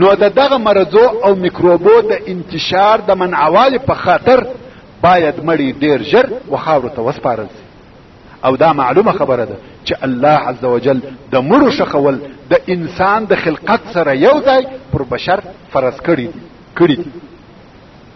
نو د دغه مرضو او میکروبو د انتشار د منعوالي په خاطر باید مړی ډیر ژر و خاورو ته وسپارل سي او دا معلومه خبره ده چې الله عز وجل د مړو شخول د انسان د خلقت سره یو ځای پر بشر فرض کړی کړی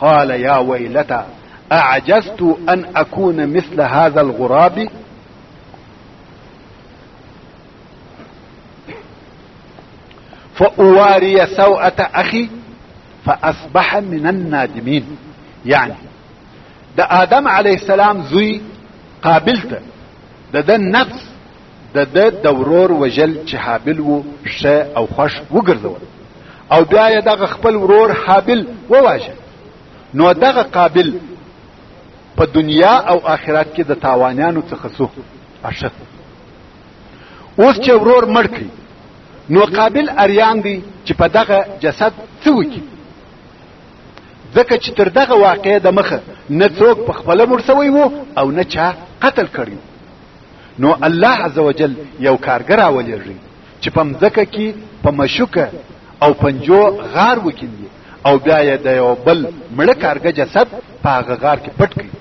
قال يا ويلتى اعجزت ان اكون مثل هذا الغراب فاواري سوءة اخي فاصبح من النادمين يعني ده ادم عليه السلام زي قابلته د د نفس د ده د ورور وژل چې حابل وو ښه او خوښ وګرځول او بیا یې دغه خپل ورور حابل وواژه نو دغه قابل په دنیا او آخرت کې د تاوانیانو څخه سو اشد اوس چې ورور مړ کړي نو قابل اریان دی چې په دغه جسد څه وکړي ځکه چې تر دغه واقعې د مخه نه څوک په خپله مړ سوی وو او نه چا قتل کړی نو الله عزوجل یو کارګر راولېږي چې په مځکه کې په مشوکه او پنجو غار وکیندي او بیا یې د یو بل مړه کارګه جسد په هغه غار کې پټ کړي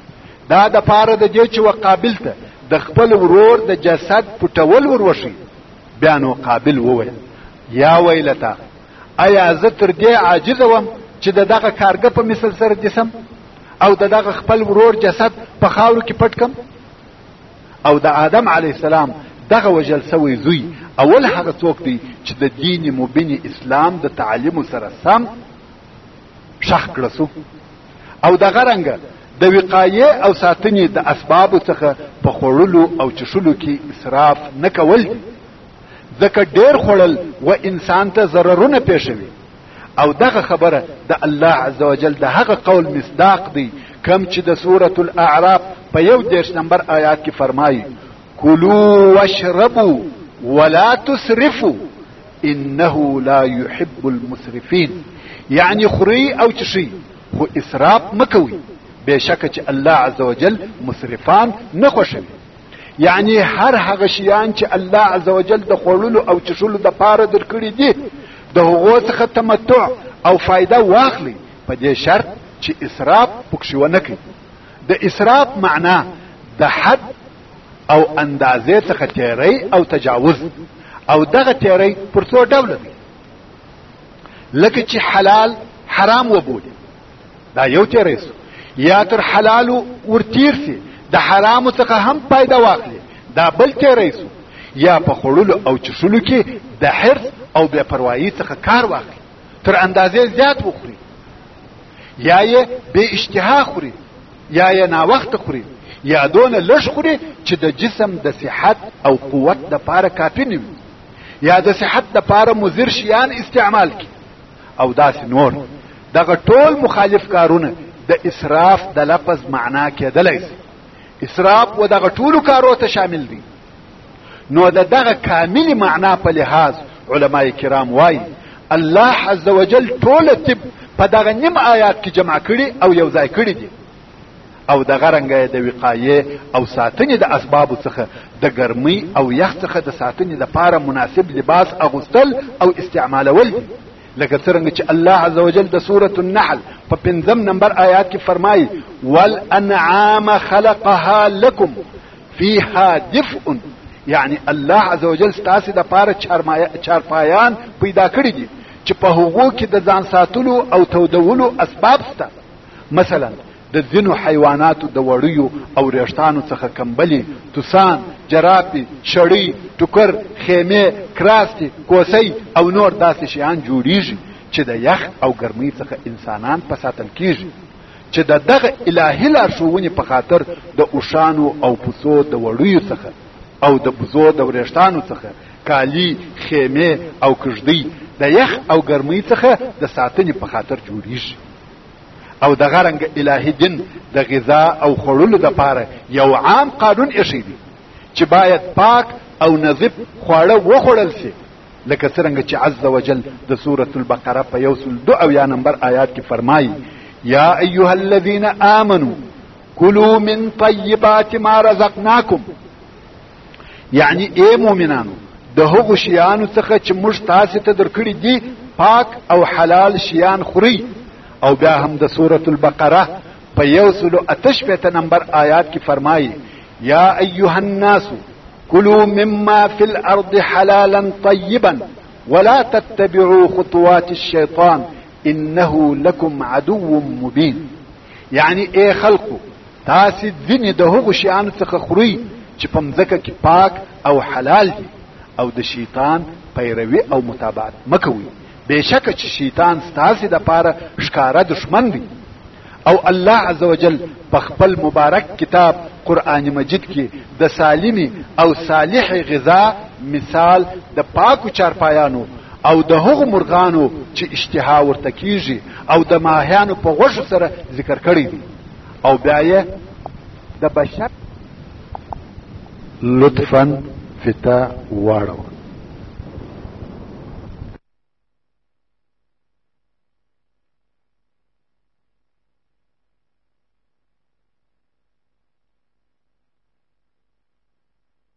دا د پاره د دې چې وقابل ته د خپل ورور د جسد پټول وروشي بیا نو قابل وویل یا ویلتا ایا زه تر دې عاجز وم چې د دغه کارګه په مثل سره جسم او د دغه خپل ورور جسد په خاورو کې پټ کم او د آدم علی السلام دغه وجل سوی زوی اول هغه څوک دی چې د دین مبین اسلام د تعلیم سره سم شخ کړه سو او دغه رنګ د وقایې او ساتنې د اسبابو څخه په خوړلو او چښلو کې اسراف نه کول دي ځکه ډېر خوړل و انسان ته ضررونه پېښوي او دغه خبره د الله عزوجل د هغه قول مصداق دی کم چې د سورة الاعراف په یو دېرش نمبر آیات کې فرمایي کلو واشربو ولا تسرفو انه لا يحب المسرفين یعنی خوري او چشي خو اسراف مکوي بشکه چې الله عزوجل مسرفان نه خوښوي یعنی هر هغه شیان چې الله عزوجل د خوړلو او چښلو د پاره درکړي دي د هغو څخه تمتع او فایده واخلي په دې شرط چې اسراف پکښې ونه کړي د اسراف معنا د حد او اندازې څخه تیری او تجاوز او دغه تیری پر څو ډوله دی لکه چې حلال حرام وبولي دا یو تیریس یا تر حلال ورتیر سي د حرامو څخه هم پیدا واخلي دا بل تیریس یا په خړلو او چښلو کې د حرص او بې پروايي څخه کار واخلي تر اندازې زیات وخوري یا یې بې اشتها خوري یا یې ناوخت خوري یا دون لږ خوري چې د جسم د صحت او قوت د پاره کافي نه وي یا د صحت د پاره مضر شیان استعمال کړي او داسې نور دغه ټول مخالف کارونه د اسراف د لفظ معنا کېدلی شي اسراف و دغه ټولو کارو ته شامل دی نو د دغه کامل معنا په لحاظ علما کرام وایي الله عز وجل ټول طب په دغه نیم آیات کې جمع کړي او یو ځای کړي دي او د غرنګه د وقایې او ساتنې د اسبابو څخه د ګرمۍ او یخ څخه د ساتنې لپاره مناسب لباس اغوستل او استعمالول دي لکه څرنګه چې الله عز وجل د سورة النحل په پنځم نمبر آیات کې فرمایي والانعام خلقها لكم فيها دفء یعنی الله عز وجل ستاسو د پاره چارپایان پیدا کړی دي چې په هغو کې د ځان ساتلو او تودولو اسباب سته مثلا د ځینو حیواناتو د وړیو او ریښتانو څخه کمبلې توسان جرافې شړۍ ټوکر خیمې کراستې کوسۍ او نور داسې شیان جوړیږي چې د یخ او ګرمۍ څخه انسانان په ساتل کیږي چې د دغه الهي لارښوونې په خاطر د اوښانو او پسو د وړیو څخه او د بزو د وریښتانو څخه کالی خیمه او کږدۍ د یخ او ګرمۍ څخه د ساتنې په خاطر جوړیږي او دغه رنګ الهي دین د غذا او خوړلو د پاره یو عام قانون ایښی دی چې باید پاک او نظیف خواړه وخوړل شي لکه څرنګه چې عز وجل د سورة البقره په یو سل دو اویا نمبر آیات کې فرمایي یا ایها الذین آمنو کلوا من طیبات ما رزقناکم یعنی اے مؤمنانو د هغو شیانو څخه چې موږ تاسو ته درکړي دي پاک او حلال شیان خوري او بیا هم د سورة البقره په یو سلو اتش پیته نمبر آیات کې فرمایي یا ایها الناس کلوا مما فی الارض حلالا طیبا ولا تتبعوا خطوات الشیطان انه لكم عدو مبین یعنی اے خلقو تاسو ویني د هغو شیانو څخه خوري چې په مځکه کې پاک او حلال دي او د شیطان پیروي او متابعت مکوي بشک چې شیطان ستاسو د پاره ښکارا دشمن دی او الله عزوجل په خپل مبارک کتاب قران مجید کې د سالمی او صالح غذا مثال د پاکو چارپایانو او د هغو مرغانو چې اشتها ورته کیږي او د ماهیانو په غوښو سره ذکر کړی دی او بیا یې د بشر لطفا فتا واړو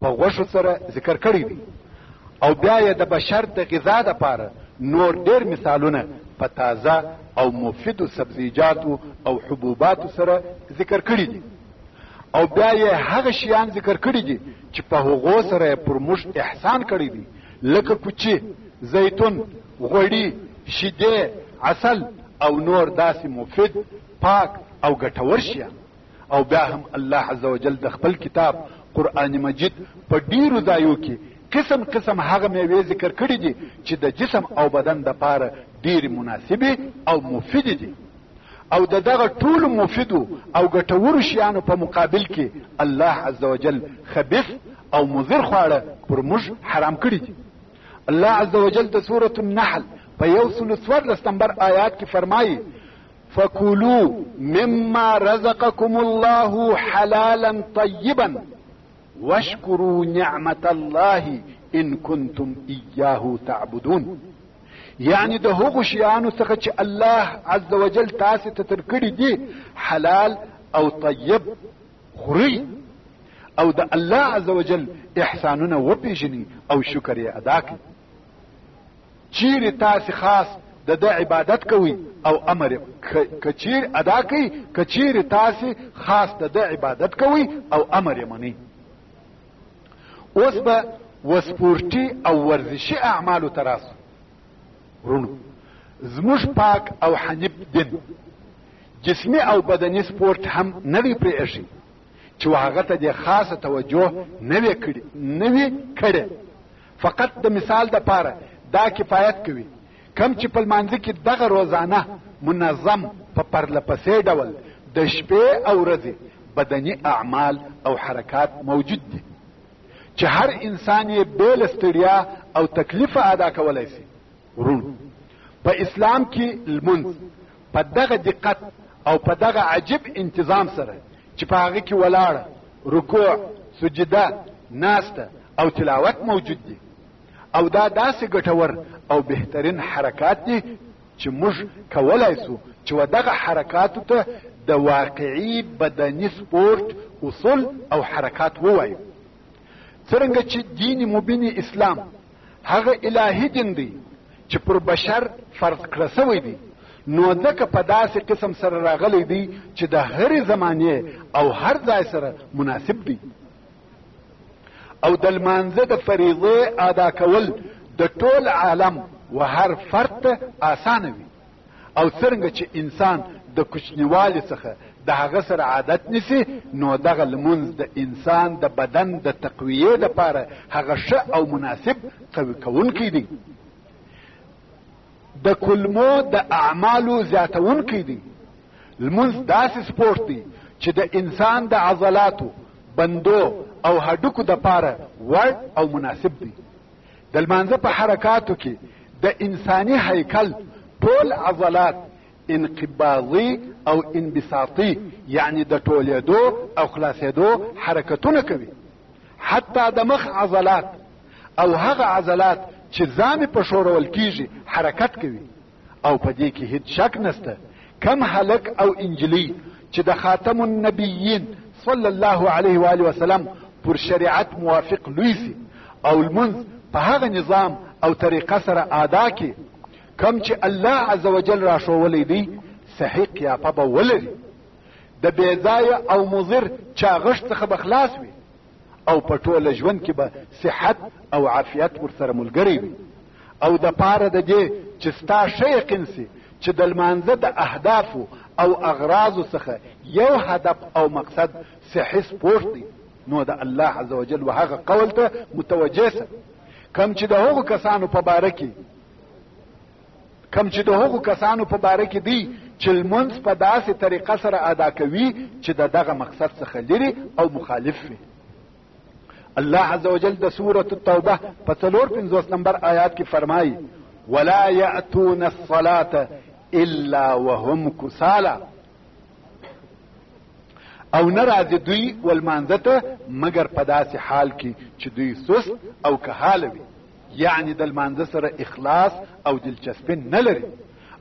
په غوښو سره ذکر کړی دی او بیا یې د بشر د غذا لپاره نور ډیر مثالونه په تازه او مفیدو سبزیجاتو او حبوباتو سره ذکر کړي دي او بیا یې هغه شیان ذکر کړي دي چې په هغو سره پر موږ احسان کړی دی لکه کوچی زیتون غوړي شیدې عسل او نور داسې مفید پاک او ګټور شیان او بیا هم الله عزوجل د خپل کتاب قرآن مجید په ډیرو ځایو کې قسم قسم هغه میوې ذکر کړي دي چې د جسم او بدن د پاره ډیر مناسبې او مفید دي او د دغه ټول مفیدو او ګټورو شیانو په مقابل کې الله عزوجل خبيث او مضر خواړه پر موږ حرام کړی دي الله عزوجل د سوره النحل په یو سل څوارلس نمبر آیات کې فرمایي فکلو مما رزقکم الله حلالا طیبا واشکرو نعمت الله ان کنتم ایاه تعبدون یعنی د هغو شیانو څخه چې الله عز وجل تاسو ته تر کړی دي حلال او طیب خوري او د الله عز وجل احسانونه وپیژني او شکر یې ادا کړي چیرې تاسو خاص د د عبادت کوي او امر کچیر ادا کوي کچیر تاسو خاص د د عبادت کوي او امر مني اوس به وسپورټي او ورزشي اعمال تراس ورونو زموږ پاک او حنیب دین جسمی او بدني سپورت هم نه وی پرې اخی چې هغه ته د خاصه توجه نه وی کړی نه وی کړی فقط د مثال د پاره دا کفایت کوي کم چې په لمانځه کې دغه روزانه منظم په پرلپسې ډول د شپې او ورځې بدني اعمال او حرکات موجود دي چې هر انسان یې بې له ستړیا او تکلیفه ادا کولی سي ورونو په اسلام کې لمونځ په دغه دقت او په دغه عجیب انتظام سره چې په هغه کې ولاړه رکوع سجده ناسته او تلاوت موجود دي او دا داسې ګټور او بهترین حرکات دي چې موږ کولای سو چې ودغه حرکاتو ته د واقعي بدني سپورت اصول او حرکات ووایو څرنګه چې دین مبین اسلام هغه الهي دین دی چې پر بشر فرض کړی سوی دی نو ځکه په داسې قسم سره راغلی دی چې د هرې زمانې او هر ځای سره مناسب دی او د لمانځه د فریضې ادا کول د ټول عالم و هر فرد ته آسانه وي او څرنګه چې انسان د کوچنیوالي څخه د هغه سره عادت نیسي نو دغه لمونځ د انسان د بدن د تقویې دپاره هغه ښه او مناسب قوي کوونکی دی د کلمو د اعمالو زیاتونکی دی لمونځ داسې سپورت دی چې د انسان د عضلاتو بندو او هډوکو دپاره وړ او مناسب دی د لمانځه په حرکاتو کې د انساني هیکل ټول عضلات انقباضي او انبساطي یعنی د ټولېدو او خلاصېدو حرکتونه کوي حتی د مخ عضلات او هغه عضلات چې ځامې په ښورول کیږي حرکت کوي او په دې کې هیڅ شک نسته کم هلک او انجلی چې د خاتم النبیین صلی الله علیه و آله وسلم پر شریعت موافق لوی سي او لمونځ په هغه نظام او طریقه سره ادا کې کم چې الله عزوجل را شوولی دی صحیح قیافه به ولري د بې ځایه او مضر چاغښت څخه به خلاص وي او په ټوله ژوند کې به صحت او عافیت ورسره ملګری وي او د پاره د دې چې ستا ښه یقین سي چې د لمانځه د اهدافو او اغراضو څخه یو هدف او مقصد صحي سپورت دی نو د الله عز وجل وهغه قول ته متوجه سه کم چې د هغو کسانو په باره کې کوم چې د هغو کسانو په باره کې دی چې لمونځ په داسې طریقه سره ادا کوي چې د دغه مقصد څخه لري او مخالف وي الله عز وجل د سورة التوبه په څلور پنځوس نمبر آیات کې فرمایي ولا یأتون الصلاة الا وهم کسالا او نه راځي دوی ولمانځه ته مګر په داسې حال کې چې دوی سست او کهاله وي یعنی د لمانځه سره اخلاص او دلچسپي نه لري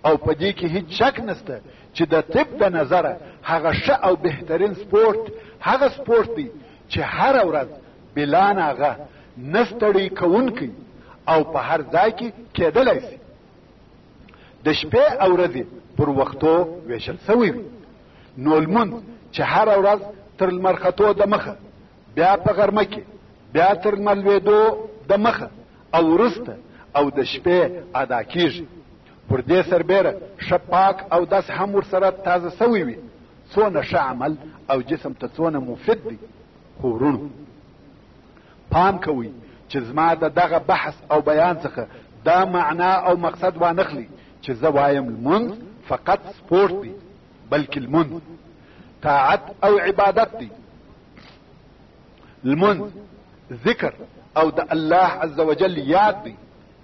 او په دې کې هیڅ شک نسته چې د طب د نظره هغه ښه او بهترین سپورت هغه سپورت دی چې هر ورځ بلا ناغه نستړی کوونکی او په هر ځای کې کېدلای شي د شپې او ورځې پر وختو ویشل سوی وي نو لمونځ چې هر ورځ تر لمر ختو د مخه بیا په غرمه کې بیا تر ملوېدو د مخه او وروسته او د شپې ادا کیږي پر دې سربېره ښه پاک او داس هم ورسره تازه سوی وي څونه ښه عمل او جسم ته څونه مفید دی خو وروڼو پام کوئ چې زما د دغه بحث او بیان څخه دا معنا او مقصد وانخلي چې زه وایم لمونځ فقط سپورت دی بلکې لمونځ طاعت او عبادت دی لمونځ ذکر او د الله عز وجل یاد دی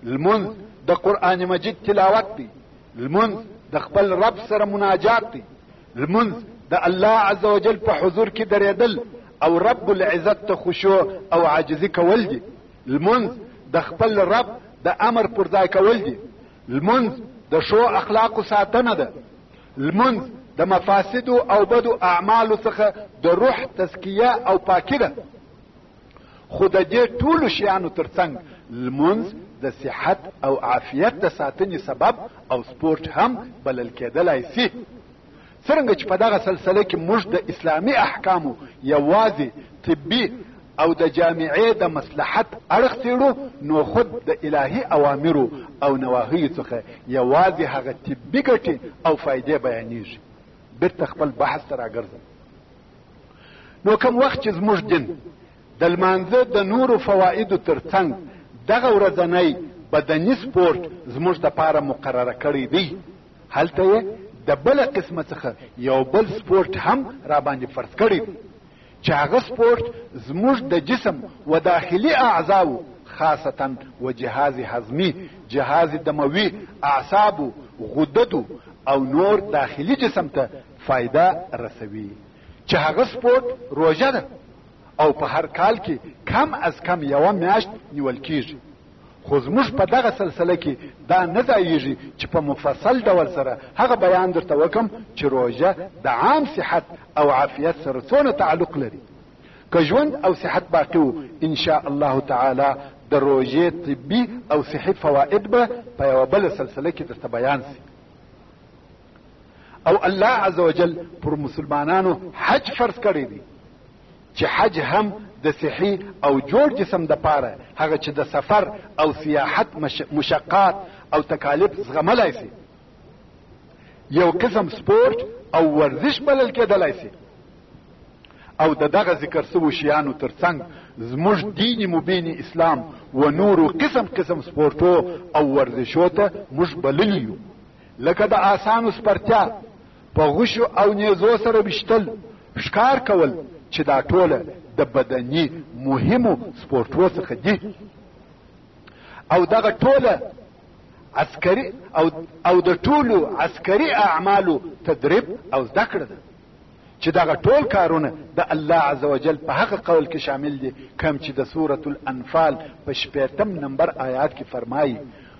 لمونځ د قران مجید تلاوت دی لمونځ د خپل رب سره مناجات دی لمونځ د الله عز وجل په حضور کې درېدل او رب العزت ته خشوع او عاجزي کول دي لمونځ د خپل رب د امر پر ځای کول دي لمونځ د ښو اخلاقو ساتنه ده لمونځ د مفاسدو او بدو اعمالو څخه د روح تزکیه او پاکي ده خو د دې ټولو شیانو ترڅنګ لمونځ د صحت او عافیت د ساتنې سبب او سپورت هم بلل کېدلای سي څرنګه چې په دغه سلسله کې موږ د اسلامي احکامو یوازې طبي او د جامعې د مصلحت اړخ څېړو نو خود د الهي اوامرو او نواهیو څخه یوازې هغه طبي ګټې او فایدې بیانېږي بیرته خپل بحث ته راګرځم نو کوم وخت چې زموږ دین د لمانځه د نورو فوایدو ترڅنګ دغه ورځنی بدني سپورت زموږ د پاره مقرره کړی دی هلته یې د بل قسمه څخه یو بل سپورت هم را باندې فرض کړی دی چې هغه سپورت زموږ د جسم و داخلي اعضاو خاصتا و جهاز هضمي، جهاز دموي، اعصابو، غددو او نور داخلي جسم ته فایده رسوي. چې هغه سپورت روژه ده او په هر کال کې کم از کم یوه میاشت نیول کیږي. خو زموږ په دغه سلسله کې دا نه ځایږي چې په مفصل ډول سره هغه بیان درته وکم چې روژه د عام صحت او عافیت سره څونه تعلق لري که ژوند او صحت باقی وو ان شاء الله تعالی د روژې طبي او صحي فواید به په یوه بله سلسله کې درته بیان سي او الله عز وجل پر مسلمانانو حج فرض کړی دی چې حج هم د صحي او جوړ جسم د پاره هغه چې د سفر او سیاحت مشقات او تکالیف زغملای شي یو قسم سپورت او ورزش بلل کېدلای شي او د دغه ذکر سوو شیانو ترڅنګ زموږ دین مبین اسلام و نورو قسم قسم سپورتو او ورزشو ته موږ بللی یو لکه د آسانو سپرتیا په غشو او نېزو سره ویشتل ښکار کول چې دا ټوله د بدني مهمو سپورټو څخه دي او دغه ټوله عسکري او او د ټولو عسکري اعمالو تدریب او زده کړه ده چې دغه ټول کارونه د الله عزوجل په هغه قول کې شامل دي کوم چې د سورة الانفال په شپږم نمبر آیات کې فرمایي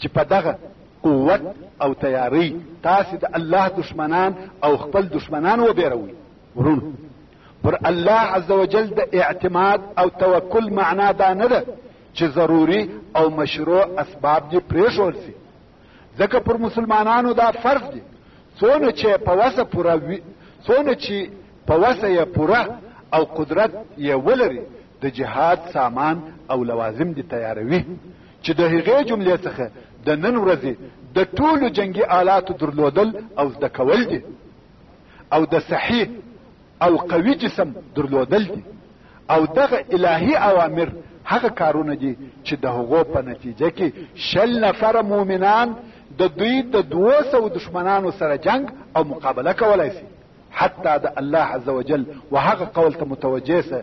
چې په دغه قوت او تیاری تاسو د الله دشمنان او خپل دشمنان وبېروي ورونو پر الله عز وجل د اعتماد او توکل معنا دا نه ده چې ضروري او مشروع اسباب دې پرېښول سي ځکه پر مسلمانانو دا فرض دي څونه چې په وسه پوره وي څونه چې په وسه یې پوره او قدرت یې ولري د جهاد سامان او لوازم دې تیاروي چې د هغې جملې څخه د نن ورځې د ټولو جنگي آلاتو درلودل او زده کول دي او د صحیح او قوي جسم درلودل دي او دغه الهي اوامر هغه کارونه دي چې د هغو په نتیجه کې شل نفره مؤمنان د دوی د دوو سوو دښمنانو سره جنګ او مقابله کولای سي حتی د الله عز وجل و هغه قول ته متوجه سه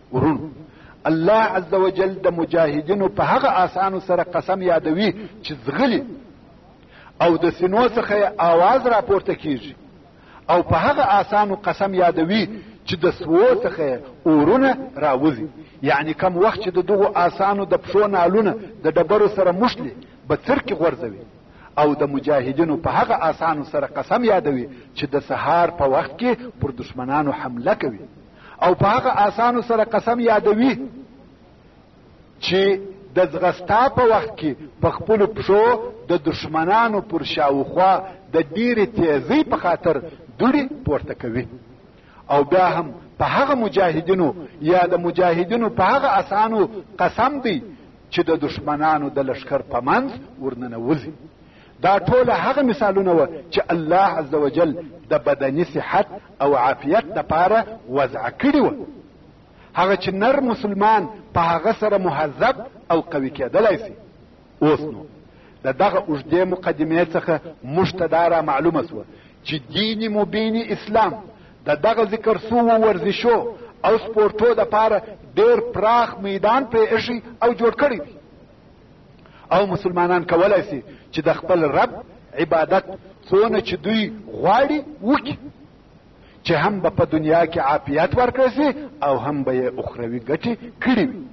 ورونو الله عز وجل د مجاهدینو په هغه آسانو سره قسم یادوي چې ځغلي او د سینو څخه آواز راپورته کیږي او په هغه آسانو قسم یادوي چې د سوو څخه اورونه راوځي یعنی کم وخت چې د دغو آسانو د پښو نالونه د ډبرو سره مشلي به څرکې غورځوي او د مجاهدینو په هغه آسانو سره قسم یادوي چې د سهار په وخت کې پر دشمنانو حمله کوي او په هغه آسانو سره قسم یادوي چې د ځغستا په وخت کې په خپل پښو د دشمنانو پر شاوخوا د ډیرې تیزی په خاطر دوړي پورته کوي او بیا هم په هغه مجاهدینو یا د مجاهدینو په هغه اسانو قسم دی چې د دشمنانو د لشکر په منځ ورننوځي دا ټوله هغه مثالونه وه چې الله عز وجل د بدني صحت او عافیت لپاره وضع کړي وه هغه چې نر مسلمان په هغه سره مهذب او قوي کېدلای سي اوس نو د دغه اوږدې مقدمې څخه موږ ته دا را معلومه سوه چې دین مبین اسلام د دغه ذکر سوو ورزشو او سپورټو دپاره ډېر پراخ میدان پرې ایښی او جوړ کړی دی او مسلمانان کولای شي چې د خپل رب عبادت څونه چې دوی غواړي وکړي چې هم به په دنیا کې عافیت ورکړی شي او هم به یې اخروي ګټې کړي وي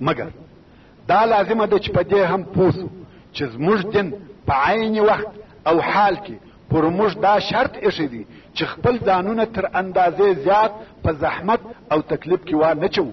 مګر دا لازمه ده چې په دې هم پوه چې زموږ دین په عین وخت او حال کې پر موږ دا شرط ایښی دی چې خپل ځانونه تر اندازې زیات په زحمت او تکلیف کې وانه چوو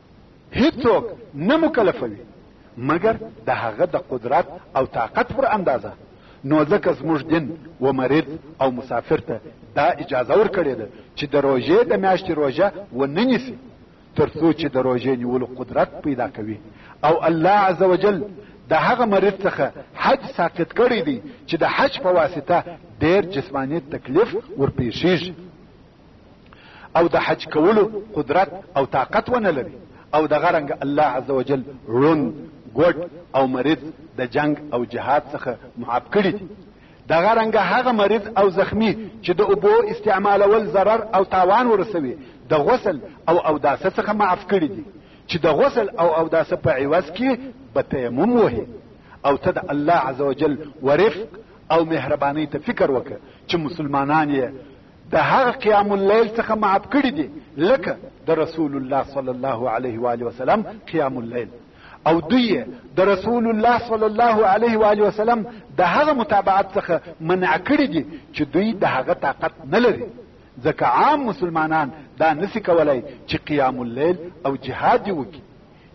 هیڅوک نه مکلفوي مګر د هغه د قدرت او طاقت پر اندازه نو ځکه زموږ دین و مریض او مسافر ته دا اجازه ورکړې ده چې د روژې د میاشتې روژه ونه نیسي تر څو چې د روژې نیولو قدرت پیدا کوي او الله عز وجل د هغه مریض څخه حج ساقط کړی دی چې د حج په واسطه ډیر جسماني تکلیف ورپېښیږي او د حج کولو قدرت او طاقت ونه لري او دغه رنګ الله عز وجل ړوند ګوډ او مریض د جنگ او جهاد څخه معاف کړي دي دغه رنګ هغه مریض او زخمی چې د اوبو استعمالول ضرر او تاوان ورسوي د غسل او اوداسه څخه معاف کړي دي چې د غسل او اوداسه په عوض کې به تیمم وهي او ته د الله عزوجل ورفق او مهربانۍ ته فکر وکړه چې مسلمانان یې د هغه قیام اللیل څخه معاف کړي دي لکه د رسول الله صلی الله علیه و علیه وسلم قیام اللیل او دوی د رسول الله صلی الله علیه و علیه وسلم د هغه متابعت څخه منع کړي دي چې دوی د هغه طاقت نه لري ځکه عام مسلمانان دا نسی کولای چې قیام اللیل او جهاد وکړي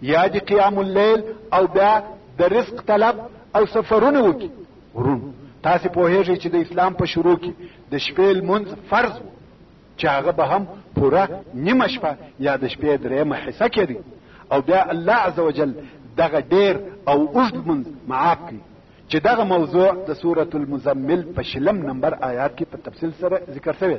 یا دې قیام اللیل او بیا د رزق طلب او سفرونه وکړي ورونو تاسې پوهېږئ چې د اسلام په شروع کې د شپې لمونځ فرض و چې هغه به هم پوره نیمه شپه یا د شپې درېیمه حصه کېدی او بیا الله عز وجل دغه ډېر او اوږد لمونځ معاف کړي چې دغه موضوع د سورة المزمل په شلم نمبر آیات کې په تفصیل سره ذکر شوی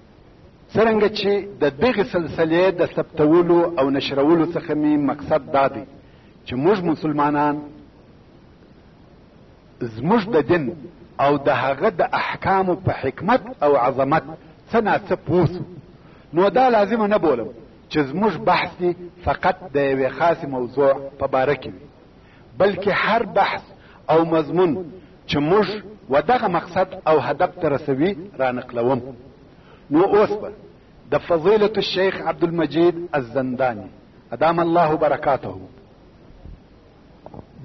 څرنګه چې د دغې سلسلې د ثبتولو او نشرولو څخه مې مقصد دا دی چې موږ مسلمانان زموږ د دین او د هغه د احکامو په حکمت او عظمت څه ناڅه پوه نو دا لازمه نه بولم چې زموږ بحث دې فقط د یوې خاصې موضوع په باره کې وي بلکې هر بحث او مضمون چې موږ و دغه مقصد او هدف ته رسوي رانقلوم نو اوس به د فضيلة الشيخ عبد المجيد الزنداني ادام الله برکاته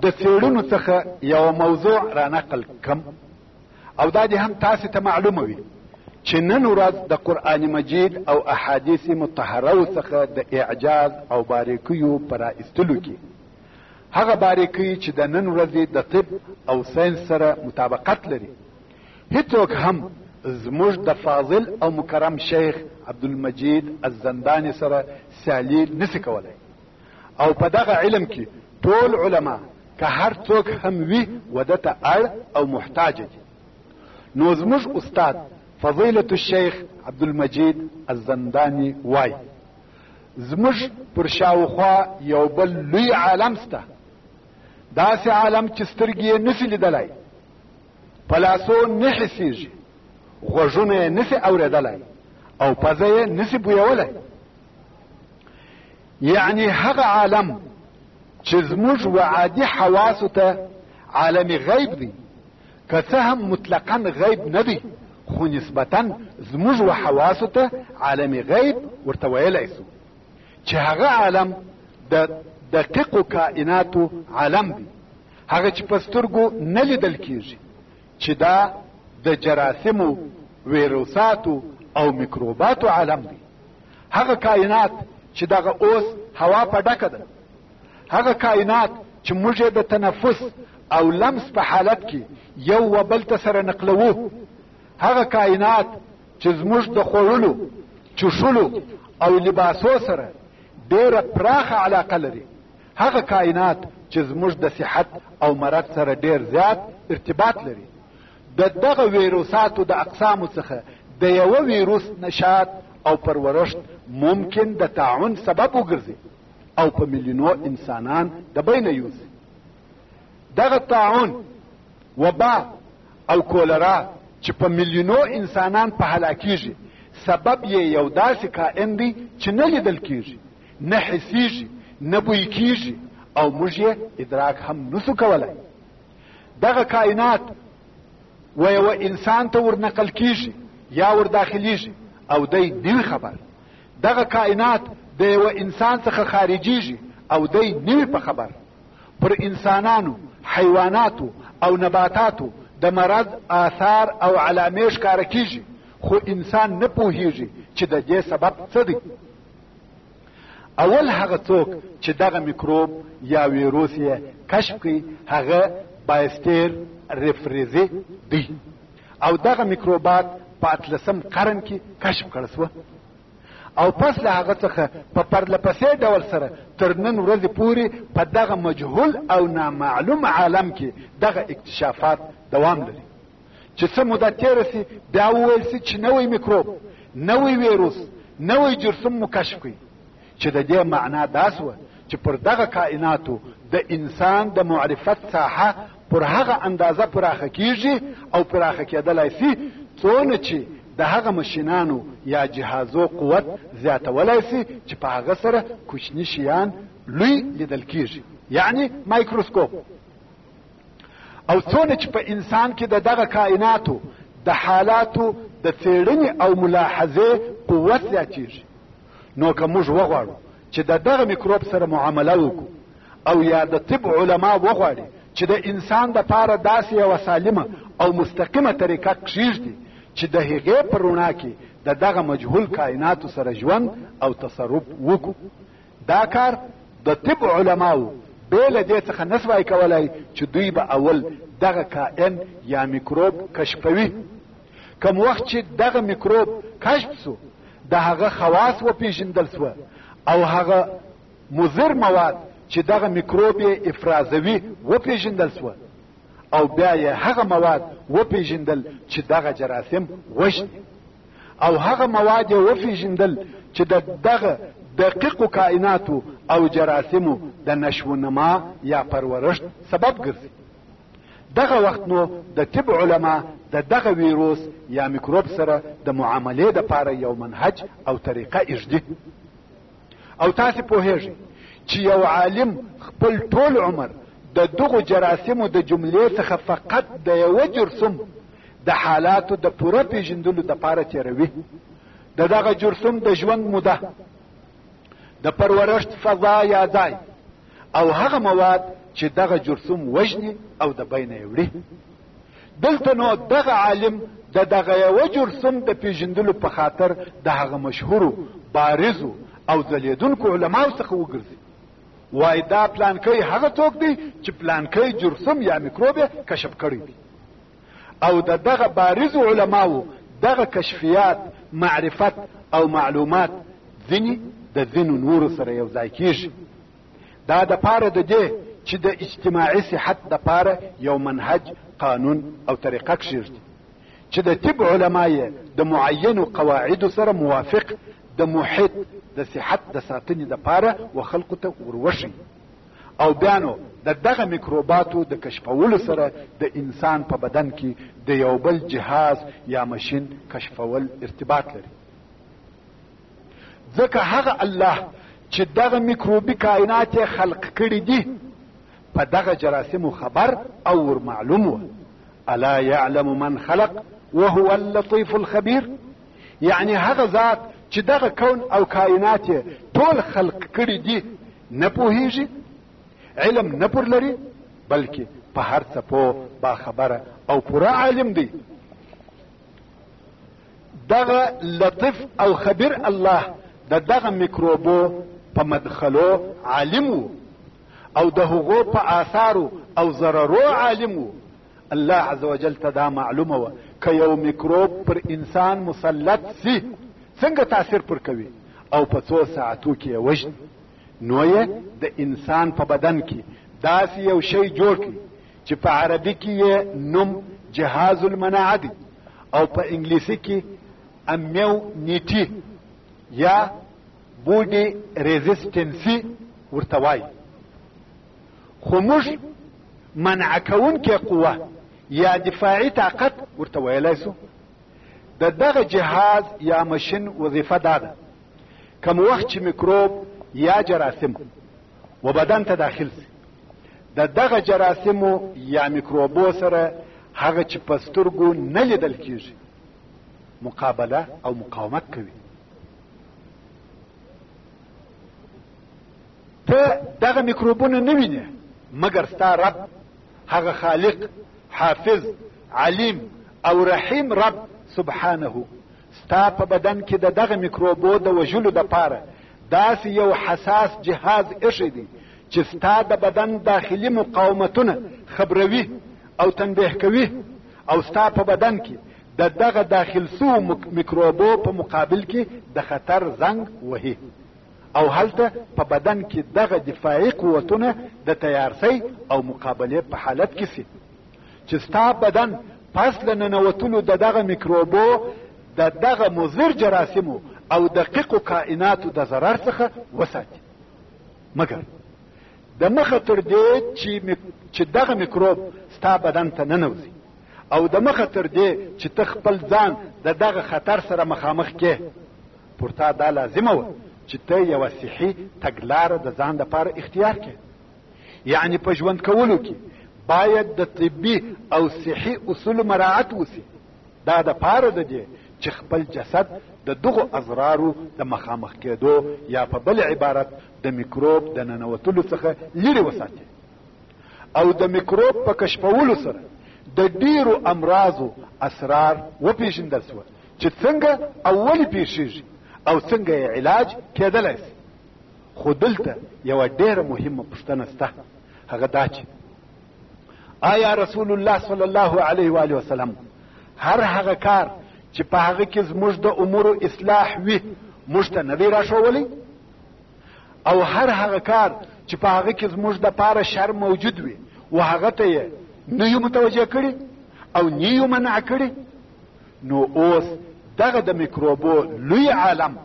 د څېړنو څخه یو موضوع را نقل کم او دا دې هم تاسو ته معلومه وي چې نن ورځ د قرآن مجید او احادیث مطهره څخه د اعجاز او باریکیو پر ایستلو کې هغه باریکۍ چې د نن ورځې د طب او ساينس سره مطابقت لري هیڅوک هم زموږ د فاضل او مکرم شیخ عبدالمجید الزنداني سره سیالي نسی کولای او په دغه علم کې ټول علما که هر څوک هم وي وده ته اړ او محتاج دي نو زموږ استاد فضیلة الشیخ عبدالمجید الزنداني وای زموږ پر شاوخوا یو بل لوی عالم سته داسې عالم چې سترګې یې نسی لیدلای په لاسو نه حسیږي غوږونه یې نسی اورېدلای او پزه یې نسی بویولی یعنی هغه عالم چې زموږ و عادي حواسو ته عالم غیب دی که څه هم مطلقا غیب نه دی خو نسبتا زموږ و حواسو ته عالم غیب ورته ویلی سو چې هغه عالم د دقیقو کائناتو عالم دی هغه چې په سترګو نه لیدل کیږي چې دا د جراثیمو ویروساتو او میکروباتو عالم دی هغه کائنات چې دغه اوس هوا په ډکه ده هغه کائنات چې موږ د تنفس او لمس په حالت کې یو و بل ته سره نقلوو هغه کائنات چې زموږ د خوړلو چښلو او لباسو سره ډېره پراخه علاقه لري هغه کائنات چې زموږ د صحت او مرض سره ډېر زیات ارتباط لري د دغه ویروساتو د اقسامو څخه د یوه ویروس نشات او پرورښت ممکن د تعاون سبب وګرځي او په میلیونو انسانان د بینه یوسي دغه طاعون وبا او کولرا چې په میلیونو انسانان په هلاکیږي سبب یې یو داسې کائن دی چې نه لیدل کیږي نه حسیږي نه بوی کیږي او موږ یې ادراک هم نسو کولای دغه کائنات و یو انسان ته ورنقل کیږي یا ورداخلیږي او دی نوی خبر دغه کائنات د یوه انسان څخه خارجیږي او دی نه وي په خبر پر انسانانو حیواناتو او نباتاتو د مرض آثار او علامې ښکاره کیږي خو انسان نه پوهیږي چې د دې سبب څه دی اول هغه څوک چې دغه میکروب یا ویروس یې کشف کړي هغه بایستیر ریفریزی دی او دغه میکروبات په اتلسم قرن کې کشف کړ سوه او پس له هغه څخه په پرلپسې ډول سره تر نن ورځې پورې په دغه مجهول او نامعلوم عالم کې دغه اکتشافات دوام لري چې څه موده تېره سي بیا وویل سي چې نوی میکروب نوی ویروس نوی جرثوم مو کشف کړي چې د دې معنا دا سوه چې پر دغه کائناتو د انسان د معرفت ساحه پر هغه اندازه پراخه کیږي او پراخه کېدلای سي څونه چې د هغه ماشینانو یا جهازو قوت زیاتولای سي چې په هغه سره کوچني شیان لوی لیدل کیږي یعنی مایکروسکوپ او څونه چې په انسان کې د دغه کائناتو د حالاتو د څېړنې او ملاحظې قوت زیاتیږي نو که موږ وغواړو چې د دغه میکروب سره معامله وکړو او یا د طب علما وغواړي چې د انسان د پاره داسې یو سالمه او مستقیمه طریقه کښیږدي چې د هغې په رڼا کې د دغه مجهول کائناتو سره ژوند او تصرف وکړو دا کار د طب علماو بې له دې څخه نه سوای کولای چې دوی به اول دغه کائن یا میکروب کشفوي کوم وخت چې دغه میکروب کشف سو د هغه خواص وپیژندل سو او هغه مضر مواد چې دغه میکروب یې افرازوي وپیژندل سو او بیا یې هغه مواد وپیژندل چې دغه جراثیم وژني او هغه مواد یې وپیژندل چې د دغه دقیقو کائناتو او جراثیمو د نشو نما یا پرورشت سبب ګرځي دغه وخت نو د طب علما د دغه ویروس یا میکروب سره د معاملې د پاره یو منهج او طریقه اږدي او تاسو پوهیږئ چې یو عالم خپل ټول عمر د دغو جراسمو د جملې څخه فقط د یو جرسم د حالاتو د پوره پیژندلو د پاره تیروي د دغه جرسم د ژوند موده د پرورښت فضا یا ځای او هغه مواد چې دغه جرثوم وژني او د بینه یې وړي دلته نو دغه عالم د دغه یوه جرثوم د پیژندلو په خاطر د هغه مشهورو بارزو او ځلیدونکو علماو څخه وګرځي وای دا پلانکی هغه څوک دی چې پلانکی جرثوم یا میکروب کشف کړی دی او د دغه بارز علماو دغه کشفیات معرفت او معلومات ځینی د ځینو نورو سره یو ځای کیږي دا د پاره د دې چې د اجتماعي صحت د پاره یو منهج قانون او طریقه کښیږدي چې د طب علما یې د معینو قواعدو سره موافق د محیط د صحت د ساتنې د پاره و خلکو ته وروښي او بیا نو د دغه میکروباتو د کشفولو سره د انسان په بدن کې د یو بل جهاز یا ماشین کشفول ارتباط لري ځکه هغه الله چې دغه میکروبي کائنات یې خلق کړي دي په دغه جراثیمو خبر او ور معلوم و الا يعلم من خلق وهو اللطيف الخبير یعنی هغه ذات چې دغه کون او کائنات یې ټول خلق کړي دي نه پوهیږي علم نه پر لري بلکې په هر څه پو با خبره او پوره عالم دی دغه لطف او خبیر الله د دغه میکروبو په مدخلو عالم او د هغو په آثارو او ضررو عالم الله عزوجل ته دا معلومه وه که یو میکروب پر انسان مسلط سي څنګه تاثیر پر کوي او په څو ساعتو کې یې وژني نو یې د انسان په بدن کې داسې یو شی جوړ کړي چې په عربي کې یې نوم جهاز المناعه دی او په انګلیسي کې امیو نیټي یا بودي ریزیسټنسي ورته وایي خو موږ منع کوونکې قوه یا دفاعي طاقت ورته ویلی سو د دغه جهاز یا مشین وظیفه دا ده کم وخت چې میکروب یا جراثیم و بدن ته داخل سي د دغه جراثیمو یا میکروبو سره هغه چې په سترګو نه لیدل کیږي مقابله او مقاومت کوي ته دغه میکروبونه نه وینې مګر ستا رب هغه خالق حافظ علیم او رحیم رب سبحانه ستا په بدن کې د دغه میکروبو د وژلو دپاره داسې یو حساس جهاز ایښی دی چې ستا د بدن داخلي مقاومتونه خبروي او تنبیه کوي او ستا په بدن کې د دغه داخل سو میکروبو په مقابل کې د خطر زنګ وهي او هلته په بدن کې دغه دفاعي قوتونه د تیارسۍ او مقابلې په حالت کې سي چې ستا بدن پس له ننوتلو د دغه میکروبو د دغه مضر جراسمو او دقیقو کائناتو د ضرر څخه وساتي مګر د مخه تر دې چې مک... چې دغه میکروب ستا بدن ته ننوځي او د مخه تر دې چې ته خپل ځان د دغه خطر سره مخامخ کې پر تا دا لازمه وه چې ته یوه صحي تګلاره د ځان لپاره اختیار کړې یعنی په ژوند کولو کې باید د طبي او صحي اصول مراعت وسی دا د پاره د دې چې خپل جسد د دغو اضرارو د مخامخ کېدو یا په بل عبارت د میکروب د ننوتلو څخه لرې وساتي او د میکروب په کشفولو سره د ډیرو امراضو اسرار وپیژندل سول چې څنګه او ولې پیښیږي او څنګه یې علاج کېدلای شي خو دلته یوه ډېره مهمه پوښتنه شته هغه دا چې آیا رسول الله صلی الله علیه و آله وسلم هر هغه کار چې په هغه کې زموږ د امور اصلاح وي موږ ته نه دی راښوولی او هر هغه کار چې په هغه کې زموږ د پاره شر موجود وي و هغه ته یې نه یو متوجه کړي او نه یو منع کړي نو اوس دغه د میکروبو لوی عالم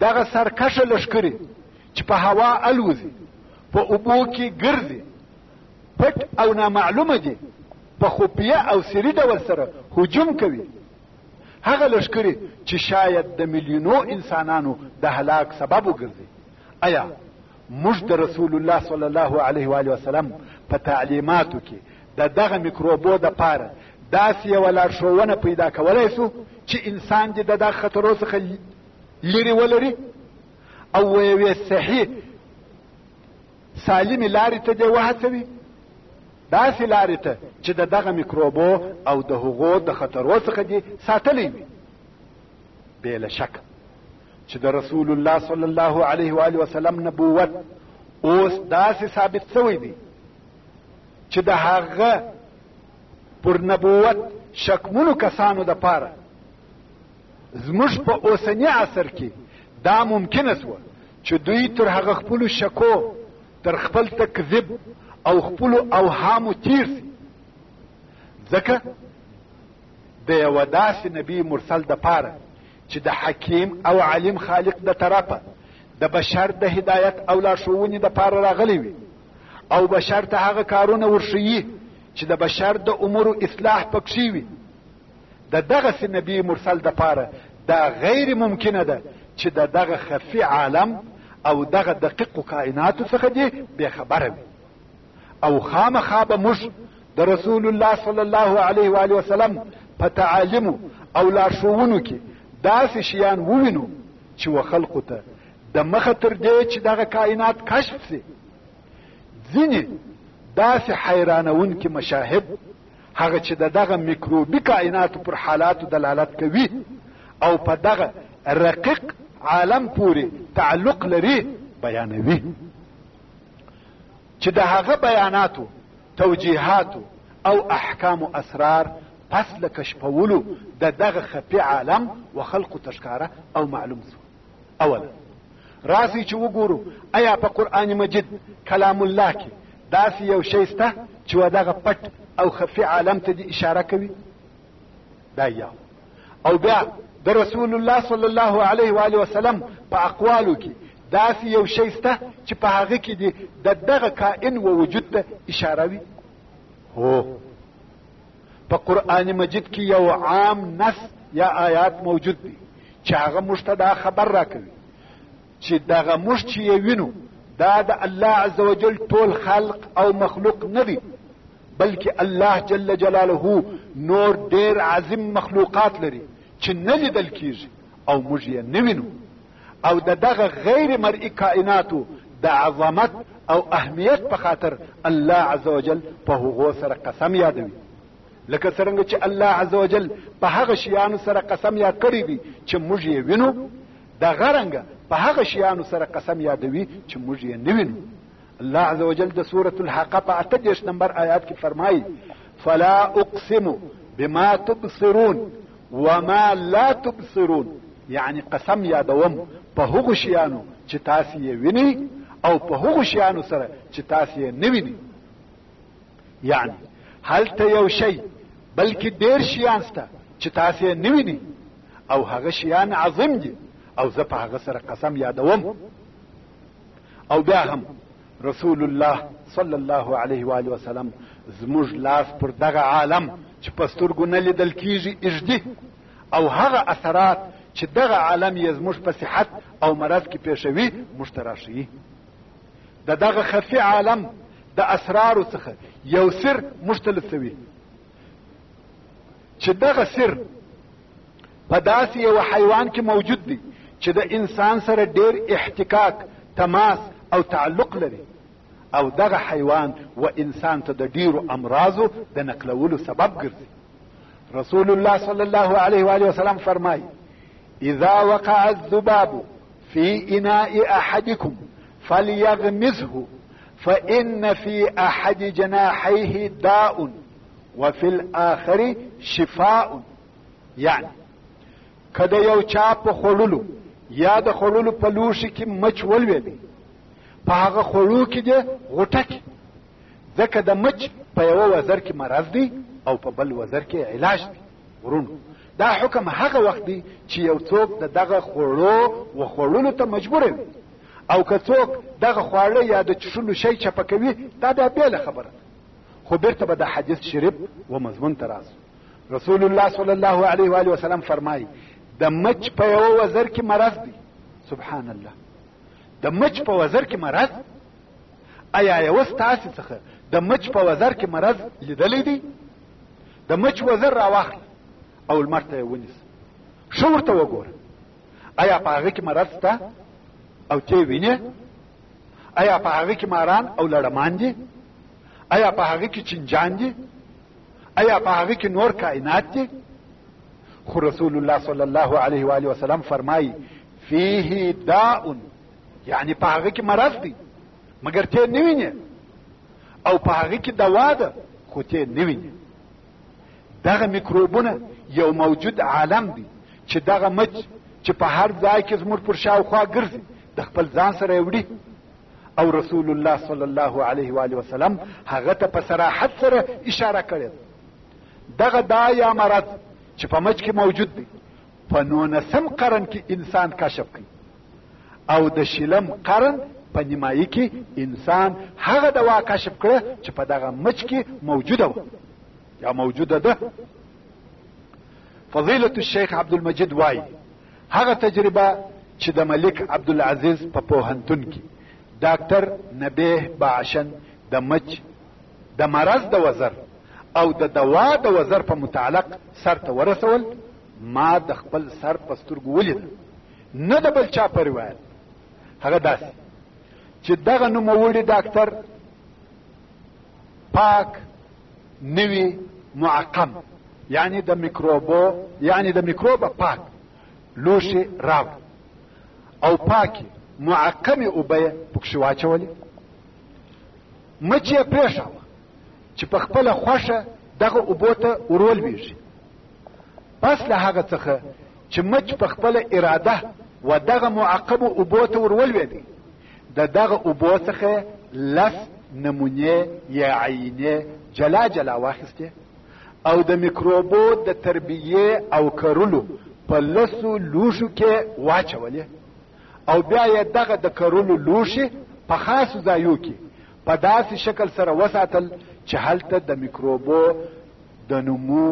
دغه سرکشه لښکري چې په هوا الوزي په اوبو کې ګرځي پټ او نامعلومه دي په خفیه او سری ډول سره هجوم کوي هغه لښکري چې شاید د میلیونو انسانانو د هلاک سبب وګرځي آیا موږ د رسول الله صلی الله علیه و آله وسلم په تعلیماتو کې د دغه میکروبو د پاره داسې یوه لارښوونه پیدا کولای سو چې انسان دې د دغه خطرو څخه لرې ولري او یوې صحیح سالمې لارې ته دې وهڅوي داسې لارې ته چې د دغه میکروبو او د هغو د خطرو څخه دې ساتلی وي بې له شک چې د رسول الله صلی الله علیه و علیه وسلم نبوت اوس داسې ثابت شوی دی چې د هغه پر نبوت شکمنو کسانو د پاره زموږ په اوسنی عصر کې دا ممکنه سوه چې دوی تر هغه خپلو شکو تر خپل تکذیب او خپلو اوهامو تیر سي ځکه د یوه داسې نبي مرسل د پاره چې د حکیم او علیم خالق د طرفه د بشر د هدایت او لارښوونې د پاره راغلی وي او بشر ته هغه کارونه ورښیي چې د بشر د امورو اصلاح پکښې وي د دغسې نبي مرسل د پاره دا غیر ممکنه ده چې د دغه خفي عالم او دغه دقیقو کائناتو څخه دې بې خبره وي او خامخا به موږ د رسول الله صلی الله علیه و علیه وسلم په تعالیم او لارښوونو کې داسې شیان ووینو چې و خلقو ته د مخه تر دې چې دغه کائنات کشف سي ځینې داسې حیرانونکي مشاهد هغه چې د دغه میکروبي کائناتو پر حالاتو دلالت کوي او په دغه رقیق عالم پورې تعلق لري بیانوي چې د هغه بیاناتو توجیهاتو او احکام و اسرار پس له کشفولو د دغه خفي عالم و خلقو تشکاره او معلوم سو اولا راسي چې وګورو آیا په قرآن مجید کلام الله کې داسې یو شی سته چې و دغه پټ او خفي عالم ته دې اشاره کوي دا یو او بیا د رسول الله صلی الله علیه و علیه وسلم په اقوالو کې داسې یو شی سته چې په هغه کې دې د دغه کائن و وجود ته اشاره وي هو په قرآن مجید کې یو عام نص یا آیات موجود دی چې هغه موږ ته دا خبر راکوي چې دغه موږ چې یې وینو دا د الله عز وجل ټول خلق او مخلوق نه دي بلکې الله جل جلاله نور ډیر عظیم مخلوقات لري چې نه لیدل کیږي او موږ یې نه وینو او د دغه غیر مرئی کائناتو د عظمت او اهمیت په خاطر الله عز وجل په هغو سره قسم یادوي لکه څرنګه چې الله عز وجل په هغه شیانو سره قسم یاد کړی دی چې موږ یې وینو دغه رنګه په هغه شیانو سره قسم یادوي چې موږ یې نه وینو الله عز وجل د سورة الحاقه په اته دېرش نمبر آیات کې فرمایي فلا اقسم بما تبصرون وما لا تبصرون یعنی قسم یادوم په هغو شیانو چې تاسو یې وینئ او په هغو شیانو سره چې تاسو یې نه وینئ یعنی هلته یو شی بلکې ډېر شیان سته چې تاسو یې نه وینئ او هغه شیان عظیم دي او زه په هغه سره قسم یادوم او بیا هم رسول الله صلی الله علیه و آله وسلم زموږ لاس پر دغه عالم چې په سترګو نه لیدل کیږي اږدي او هغه اثرات چې دغه عالم یې زموږ په صحت او مرض کې پیښوي موږ ته راښیي د دغه خفي عالم د اسرارو څخه یو سر موږ ته لڅوي چې دغه سر په داسې یو حیوان کې موجود دی چې د انسان سره ډیر احتکاک تماس او تعلق لري او دغه حیوان و انسان ته د ډیرو امراضو د نقلولو سبب ګرځي رسول الله صلی الله علیه و آله وسلم فرمایي اذا وقع الذباب في اناء احدكم فليغمزه فان في احد جناحيه داء وفي الاخر شفاء یعنی کده یو چا په خړولو یا د خړولو په لوښي کې مچ ولوېدې په هغه خړو کې دې غوټه کې ځکه د مچ په یو وزر کې مرض دی او په بل وزر کې علاج دی ورونو دا حکم هغه وخت دی چې یو څوک د دغه خړو و خړولو ته مجبور وي او که څوک دغه خواړه یا د چښلو شی چپه کوي دا بیا بېله خبره خو بیرته به د حدیث شریف و مضمون ته راسو رسول الله صلی الله علیه و آله وسلم فرمایي د مچ په یو وزر کې مرض دی سبحان الله د مچ په وزر کې مرض آیا یو ستاسو څخه د مچ په وزر کې مرض لیدلې دی د مچ وزر راواخلي او لمر ته ونیس شو ورته وګوره آیا په هغه کې مرض ته او ته وینې ایا په هغه کې ماران او لړمان دي ایا په هغه کې چنجان دي ایا په هغه کې نور کائنات دي خو رسول الله صلی الله علیه و آله وسلم فرمایي فيه داء یعنی په هغه کې مرض دی مګر ته نه ویني او په هغه کې دوا ده خو ته نه ویني دغه میکروبونه یو موجود عالم دی چې دغه مچ چې په هر ځای کې زموږ پر شاوخوا ګرځي د خپل ځان سره یې وړي او رسول الله صلی الله علیه و وسلم هغه ته په صراحت سره اشاره کړې دغه دا یا مرض چې په مچ کې موجود دی په نونسم قرن کې انسان کشف کړي او د شلم قرن په نیمایي کې انسان هغه دوا کشف کړه چې په دغه مچ کې موجوده وه یا موجوده ده فضیلة الشیخ عبدالمجید وای هغه تجربه چې د ملک عبدالعزیز په پوهنتون کې ډاکټر نبیه باشن د مچ د مرض د وزر او د دوا د وزر په متعلق سر ته ورسول ما د خپل سر په سترګو ولیده نه د بل چا په روایت هغه داسې چې دغه نوموړي ډاکټر پاک نوی معقم یعنی د میکروبو یعنی د میکروبه پاک لوشي راو او پاکي معقمه اوبه پکښې واچولې مچ یې پرېښاوه چې په خپله خوښه دغه اوبو ته ورولوېږي پس له هغه څخه چې مچ په خپله اراده و دغه معقبو اوبو ته ور ولوېدی د دغه اوبو څخه لس نمونې یا عینې جلا جلا واخیستې او د میکروبو د تربیې او کرلو په لسو لوښو کې واچولې او بیا یې دغه د کرلو لوښي په خاصو ځایو کې په داسې شکل سره وساتل چې هلته د میکروبو د نمو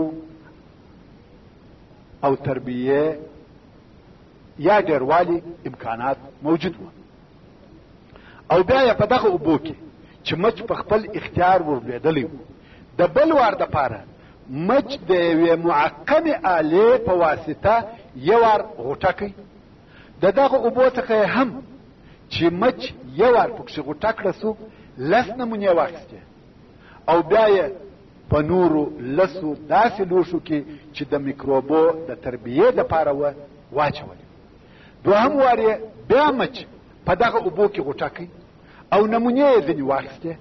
او تربیه یا ډیروالی امکانات موجود وو او بیا یې په دغه اوبو کې چې مچ په خپل اختیار ورلوېدلی وو د بل وار دپاره مچ د یوې معقمې آلې په واسطه یو وار غوټه کوي د دغه اوبو څخه هم چې مچ یو وار پکښې غوټه کړه سو لس نمونې واخیستې او بیا یې په نورو لسو داسې لوښو کې چې د میکروبو د تربیې دپاره وه واچولې دوهم وار یې بیا مچ په دغه اوبو کې غوټه کوي او نمونې یې ځینې واخیستې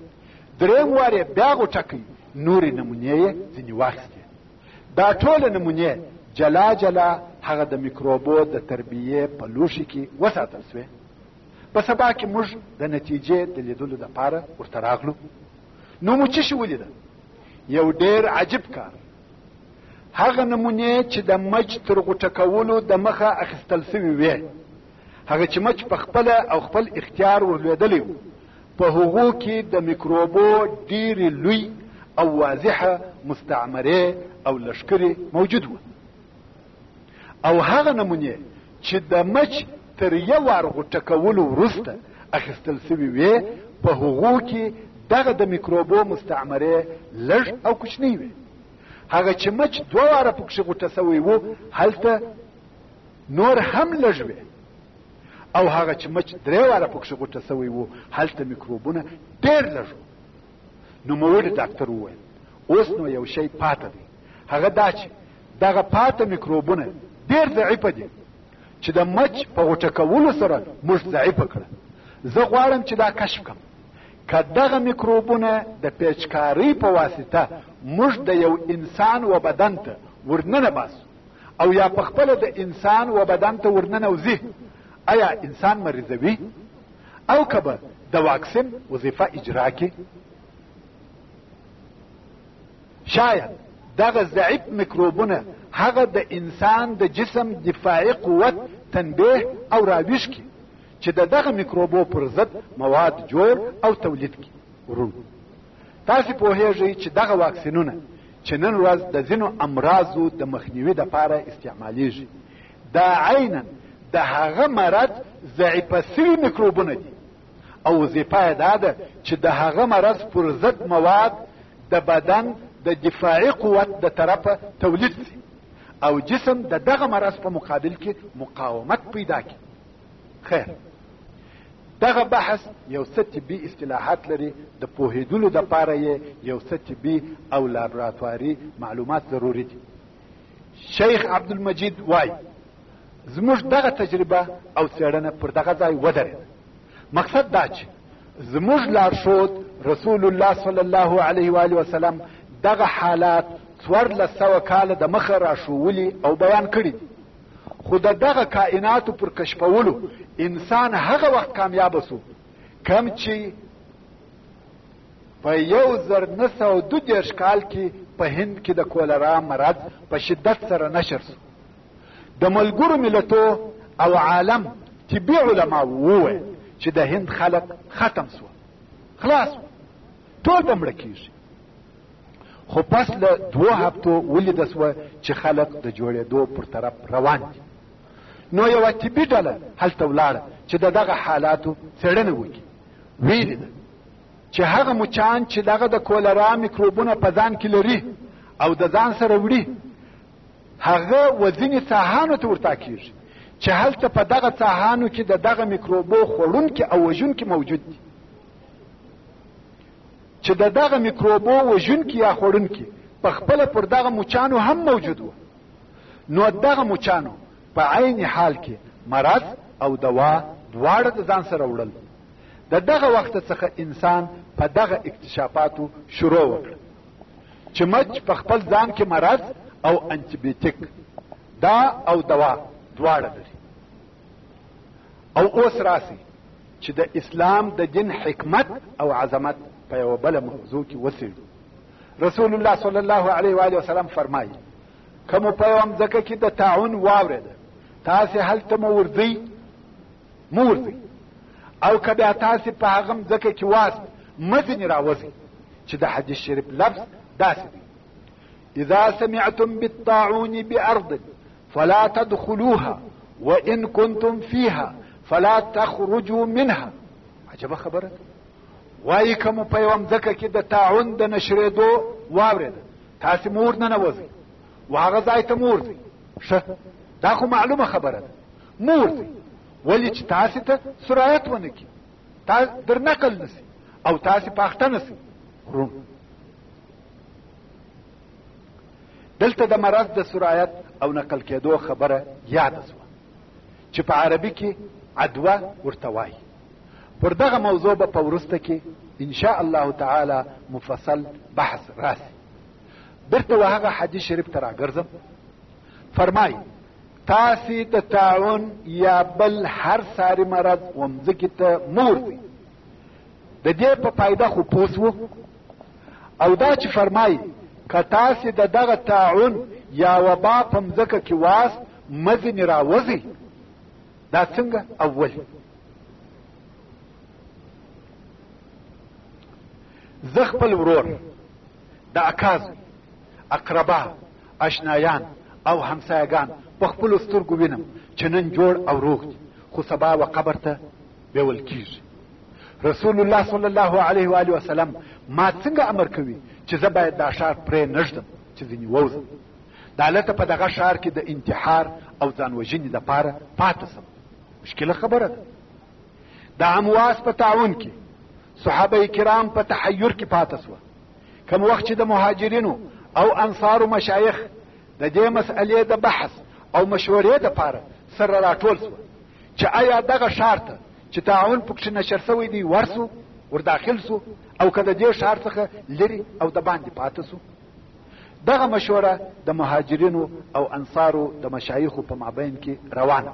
دریم وار یې بیا غوټه کوي نورې نمونې یې ځینې واخیستې دا ټوله نمونې جلا جلا هغه د میکروبو د تربیې په لوښي کې وساتل سوې په سبا کې موږ د نتیجې د لیدلو لپاره ورته راغلو نو مو څه شي ولیده یو ډیر عجیب کار هغه نمونې چې د مچ تر غوټه کولو د مخه اخیستل سوي وې هغه چې مچ په خپل او خپل اختیار ورلوېدلی و په هغو کې د میکروبو ډېرې لوی او واضحه مستعمرې او لشکرې موجود وه او هغه نمونې چې د مچ تر یو وار غوټه کولو وروسته اخیستل سوي وې په هغو کې دغه د میکروبو مستعمره لږ او کوچنی وي هغه چې مچ دوه واره پکښې غوټه سوی وو هلته نور هم لږ وي او هغه چې مچ درې واره پکښې غوټه سوی وو هلته میکروبونه ډېر لږ نوموړي ډاکتر وویل اوس نو یو شی پاته دی هغه دا چې دغه پاته میکروبونه ډیر ضعیف دي چې د مچ په غټه کولو سره موږ ضعیف کړ زه غواړم چې دا کشف کړم که دغه میکروبونه د پیچکاری په واسطه موږ د یو انسان و بدن ته ورننه باسو او یا په خپل د انسان و بدن ته ورننه وزي آیا انسان مریضوي او کبه د واکسین وظیفه اجرا کی شاید دغه ضعیف میکروبونه هغه د انسان د جسم دفاعي قوت تنبیه او راویښ کی چې د دغه میکروبو پر ضد مواد جوړ او تولید کی ورون تاسو پوهیږئ چې دغه واکسینونه چې نن ورځ د ځینو امراضو د مخنیوي لپاره استعمالیږي دا عینا د هغه مرض ضعیفه سوي میکروبونه دي او وظیفه یې دا ده چې د هغه مرض پر ضد مواد د بدن د دفاعي قوت د طرفه تولید سي او جسم د دغه مرض په مقابل کې مقاومت پیدا کړي خیر دغه بحث یو څه طبي اصطلاحات لري د پوهېدلو دپاره یې یو څه طبي او لابراتواري معلومات ضروري دي شیخ عبدالمجید وایي زموږ دغه تجربه او څېړنه پر دغه ځای ودرېده مقصد دا چې زموږ لارښود رسول الله صلی الله علیه و آله وسلم دغه حالات څوارلس سوه کاله د مخه راښوولي او بیان کړي دي خو د دغه کائناتو پر کشفولو انسان هغه وخت کامیاب سو کم چې په یو زر نه سوه دو دېرش کال کې په هند کې د کولرا مرض په شدت سره نشر سو د ملګرو ملتو او عالم طبي علماو وویل چې د هند خلق ختم سو خلاص ټول به مړه کیږي خو پس له دوو هفتو ولیده سوه چې خلق د جوړېدو پر طرف روان دي نو یوه طبي ډله هلته ولاړه چې د دغه حالاتو څېړنه وکړي ویلي ده چې هغه مچان چې دغه د کولرا میکروبونه په ځان کې لري او د ځان سره وړي هغه و ځینې څاهانو ته ورتاکیږي چې هلته په دغه څاهانو کې د دغه میکروبو خوړونکي او وژونکي موجود دي چې د دغه میکروبو وژونکي یا خوړونکي په خپله پر دغه مچانو هم موجود وو نو دغه مچانو په عین حال کې مرض او دوا دواړه د ځان سره وړل د دغه وخت څخه انسان په دغه اکتشافاتو شروع وکړه چې مچ په خپل ځان کې مرض او انټيبيوتیک دا او دوا دواړه لري او اوس راسي چې د اسلام د دین حکمت او عظمت په یو بل موضوع کې وسیړو رسول الله صلی الله علیه و علیه وسلم فرمایي کوم په یو ځکه کې د تعاون واورید تاسو هلته مو ورځي مور دی او که بیا تاسې په هغه مځکه کې واست مه ځینې راوځئ چې د حدیث شریف لفظ داسې دی اذا سمعتم بالطاعون بارض فلا تدخلوها وان كنتم فيها فلا تخرجوا منها عجبه خبره وایي که مو په یوه مځکه کې د طاعون د نشرېدو واورېده تاسې مور نه نوځئ و هغه ځای ته مور ځئ ښه دا خو معلومه خبره ده مور دی ولی چې تاسو ته سرایت ونه کی تا در نقل نسی او تاسو پاخته نسی روم دلته د مرض د سرایت او نقل کېدو خبره یاد شوه چې په عربي کې عدوه ورته وایي پر دغه موضوع به په وروسته کې ان شاء الله تعالی مفصل بحث راسي بیرته وهغه حدیث شریف ته راګرځم فرمایي تاسې د تعاون یا بل هر ساري مرض ومځکې ته مور دی د دې په پایده خو پوس وو او دا چې فرمایي که تاسې د دغه تعاون یا وبا په مځکه کې واست مزنې راوځي دا څنګه اول زه خپل ورور د اکاز اقربا اشنایان او همسایګان په خپلو سترګو وینم چې نن جوړ او روغ دي خو سبا و قبر ته بیول کیږي رسول الله صلی الله علیه و علیه وسلم ما څنګه امر کوي چې زه باید دا ښار پرې نږدم چې ځینې ووځم دا لته په دغه ښار کې د انتحار او ځان وژنې لپاره پاتې سم مشکله خبره ده د امواس په تعاون کې صحابه کرام په تحیر کې پاتې سو کوم وخت چې د مهاجرینو او انصارو مشایخ د دې مسئلې د بحث او مشورې د پاره سره راټول سو چې آیا دغه شهر ته چې تعاون پکښې نشر سوی دی ورسو ورداخل سو او که د دې شهر څخه لري او د باندې پاتې سو دغه مشوره د مهاجرینو او انصارو د مشایخو په مابین کې روانه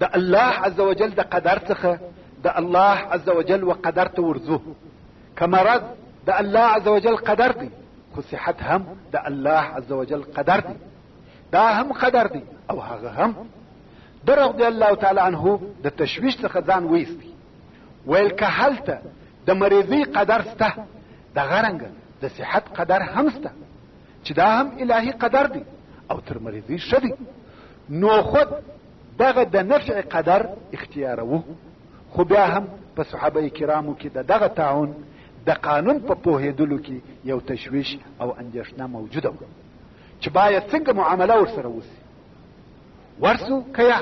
د الله عز وجل د قدر څخه د الله عز وجل و قدر ته ورځو که مرض د الله عز وجل قدر دی خو صحت هم د الله عز وجل قدر دی دا هم قدر دی او هغه هم د رضی الله تعالی عنه د تشویش څخه ځان ویستی ویل که هلته د مریضی قدر سته د غرنګ د صحت قدر هم سته چې دا هم الهي قدر دی او تر مریضي ښه دی نو خود دغه د نفع قدر اختیاروو خو بیا هم په صحابه کرامو کې د دغه تعاون د قانون په پوهېدلو کې یو تشویش او اندېښنه موجوده وه چې باید څنګه معامله ورسره وسي ورسو که یا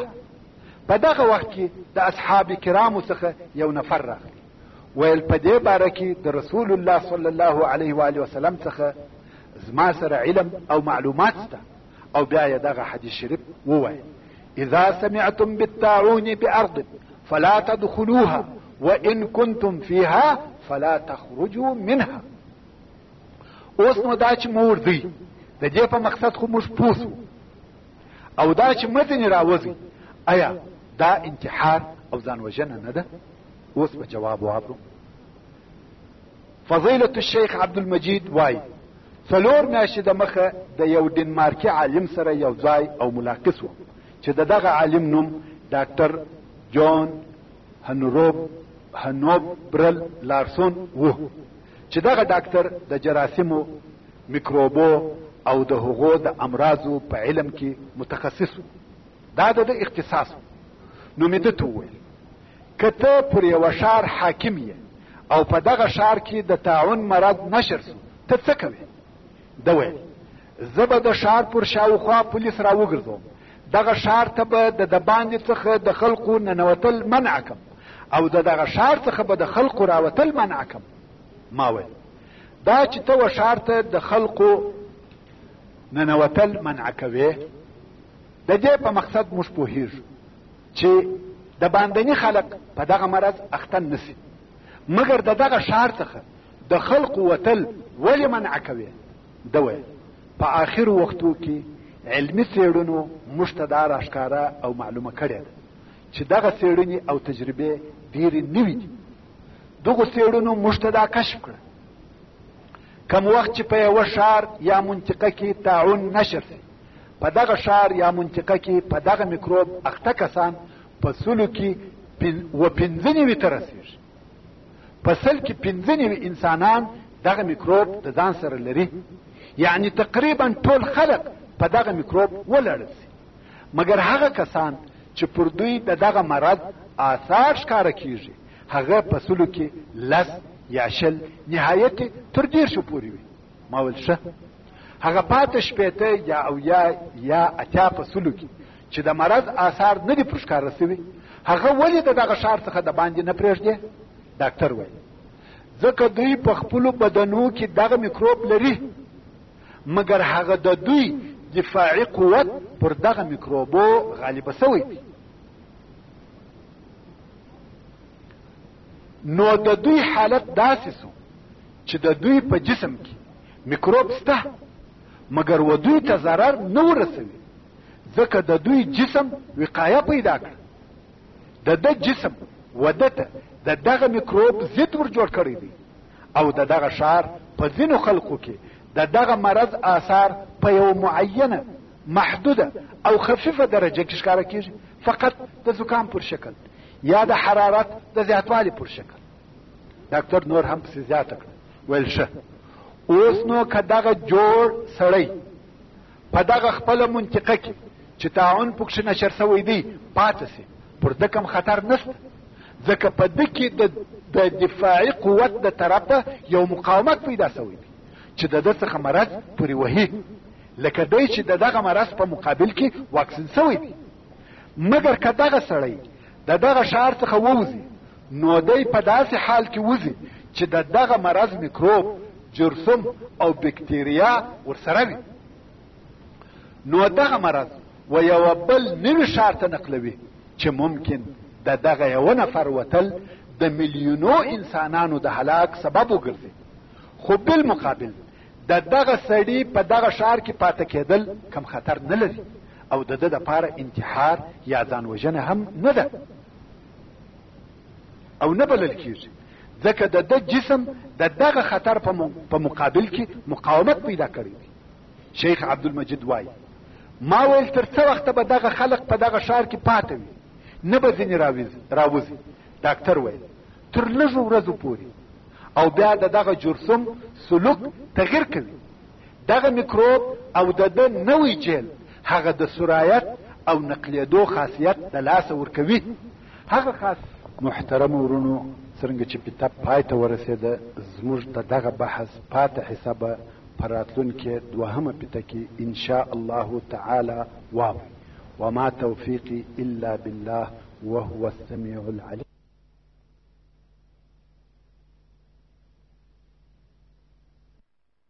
په دغه وخت کې د اصحاب کرامو څخه یو نفر راغلی ویل په دې باره کې د رسول الله صلی الله علیه و علیه وسلم څخه زما سره علم او معلومات شته او بیا یې دغه حدیث شریف ووایه اذا سمعتم بالطاعون بارض فلا تدخلوها وان كنتم فيها فلا تخرجوا منها اوس نو دا چې مور دی د دې په مقصد خو موږ پوسو او دا چې متن راوځي آیا دا انتحار او ځان وژنه نه ده اوس به جواب واورو فضیلة الشیخ عبدالمجید وای څلور میاشتې د مخه د یو ډنمارکي عالم سره یو ځای او ملاقات وم چې د دغه عالم نوم ډاکټر جون هنروب هنوب برل لارسون وو چې دغه ډاکټر د جراثیمو میکروبو او د هغو د امراضو په علم کې متخصص و دا د ده اختصاص و نو مې ده ته وویل که ته پر یوه ښار حاکم یې او په دغه ښار کې د تعاون مرض نشر سو ته څه کوې ده ویل زه به د ښار پر شاوخوا پولیس راوګرځوم دغه ښار ته به د د باندې څخه د خلقو ننوتل منع کم او د دغه ښار څخه به د خلقو راوتل منع کم ما ویل دا چې ته و ښار ته د خلقو ننوتل منع کوې د دې په مقصد موږ پوهیږو چې د باندني خلق په دغه مرض اختن نسی مګر د دغه شهر څخه د خلق وتل ولې منع کوي ده ویل په آخر وختو کې علمي څېړنو موږ ته دا راښکاره او معلومه کړې ده چې دغه څېړنې او تجربې ډېرې نوي دي دغه سیړونو موږ ته دا کشف کړ کم وخت چې په یوه ښار یا منطقه کې تعاون نشر شي په دغه ښار یا منطقه کې په دغه میکروب اخته کسان په سلو کې و پنځه نوي ته رسېږي په سل کې پنځه نوي انسانان دغه میکروب د ځان سره لري یعنی تقریبا ټول خلق په دغه میکروب ولړل شي مګر هغه کسان چې پر دوی د دغه مرض آثار ښکاره کیږي هغه په سلو کې لس یا شل نهایت تر دیرشو پورې وي ما ویل ښه هغه پاتې شپېته یا او یا یا اتیا په سلو کې چې د مرض آثار نه دي پر ښکاره سوي هغه ولې د دغه ښار څخه د باندې نه پرېږدي ډاکټر وایي ځکه دوی په خپلو بدنو کې دغه میکروب لري مګر هغه د دوی دفاعي قوت پر دغه میکروبو غالبه سوی دی نو د دوی حالت داسې سو چې د دوی په جسم کې میکروب سته مګر و دوی ته ضرر نه ورسوي ځکه د دوی جسم وقایه پیدا کړ د د جسم ودته د دغه میکروب ضد ور جوړ کړی دی او د دغه ښار په ځینو خلکو کې د دغه مرض آثار په یو معینه محدوده او خفیفه درجه کې ښکاره کیږي فقط د زکام پر شکل یا د حرارت د زیاتوالي پر شکل ډاکټر نور هم پسې زیاته کړه ویل ښه اوس نو که دغه جوړ سړی په دغه خپله منطقه کې چې طاعون پکښې نشر سوی دی پاتې سي پر ده کوم خطر نشته ځکه په ده کې د د دفاعي قوت د طرفه یو مقاومت پیدا سوی دی چې د ده څخه مرض پورې وهي لکه دی چې د دغه مرض په مقابل کې واکسین سوی دی مګر که دغه سړی د دغه ښار څخه ووځي نو دی په داسې حال کې وځي چې د دغه مرض میکروب جرثم او بکتیریا ورسره وي نو دغه مرض و یو بل نوي ښار ته نقلوي چې ممکن د دغه یو نفر وتل د میلیونو انسانانو د هلاک سبب وګرځي خو بل مقابل د دغه سړی په دغه ښار کې پاتې کېدل کم خطر نه لري او د ده دپاره انتحار یا ځان وژنه هم نه ده او نه بلل کیږي ځکه د د جسم د دغه خطر په مقابل کې مقاومت پیدا کړی دی شیخ عبدالمجید وایي ما ویل تر څه وخته به دغه خلق په دغه ښار کې پاته وي نه به ځینې راوځي ډاکتر ویل تر لږو ورځو پورې او بیا د دغه جرثوم سلوک تغیر کوي دغه میکروب او د ده نوی جیل هغه د سرایت او نقلیدو خاصیت د لاسه ورکوي هغه خاص محترم ورونو څرنګه چې کتاب پای ته ورسېده زموږ د دغه بحث پاتې حصه به په راتلونکې دوهمه پته کې ان شاء الله تعالی واورئ وما توفیقي الا بالله وهو السميع العليم